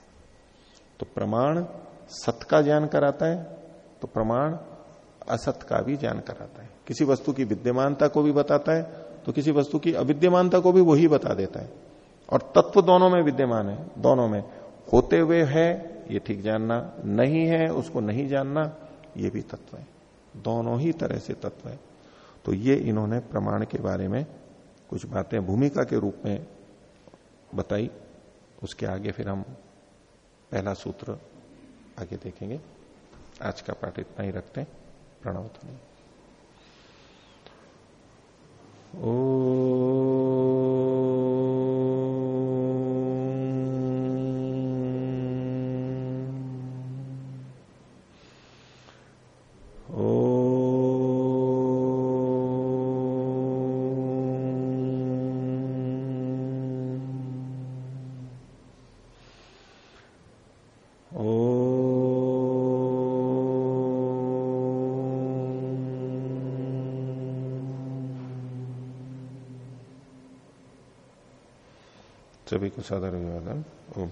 तो प्रमाण सत का ज्ञान कराता है तो प्रमाण असत का भी ज्ञान कराता है। किसी वस्तु की विद्यमानता को भी बताता है तो किसी वस्तु की अविद्यमानता को भी वही बता देता है। और तत्व दोनों में विद्यमान है, दोनों में। होते हुए है, ये ठीक जानना, नहीं है, उसको नहीं जानना, ये भी तत्व है। दोनों ही तरह से तत्व है। तो ये इन्होंने प्रमाण के बारे में कुछ बातें भूमिका के रूप में बताई। उसके आगे फिर हम पहला सूत्र आगे देखेंगे। आज का पाठ इतना ही रखते हैं। प्रणव ओ सादर अभिवादन ओम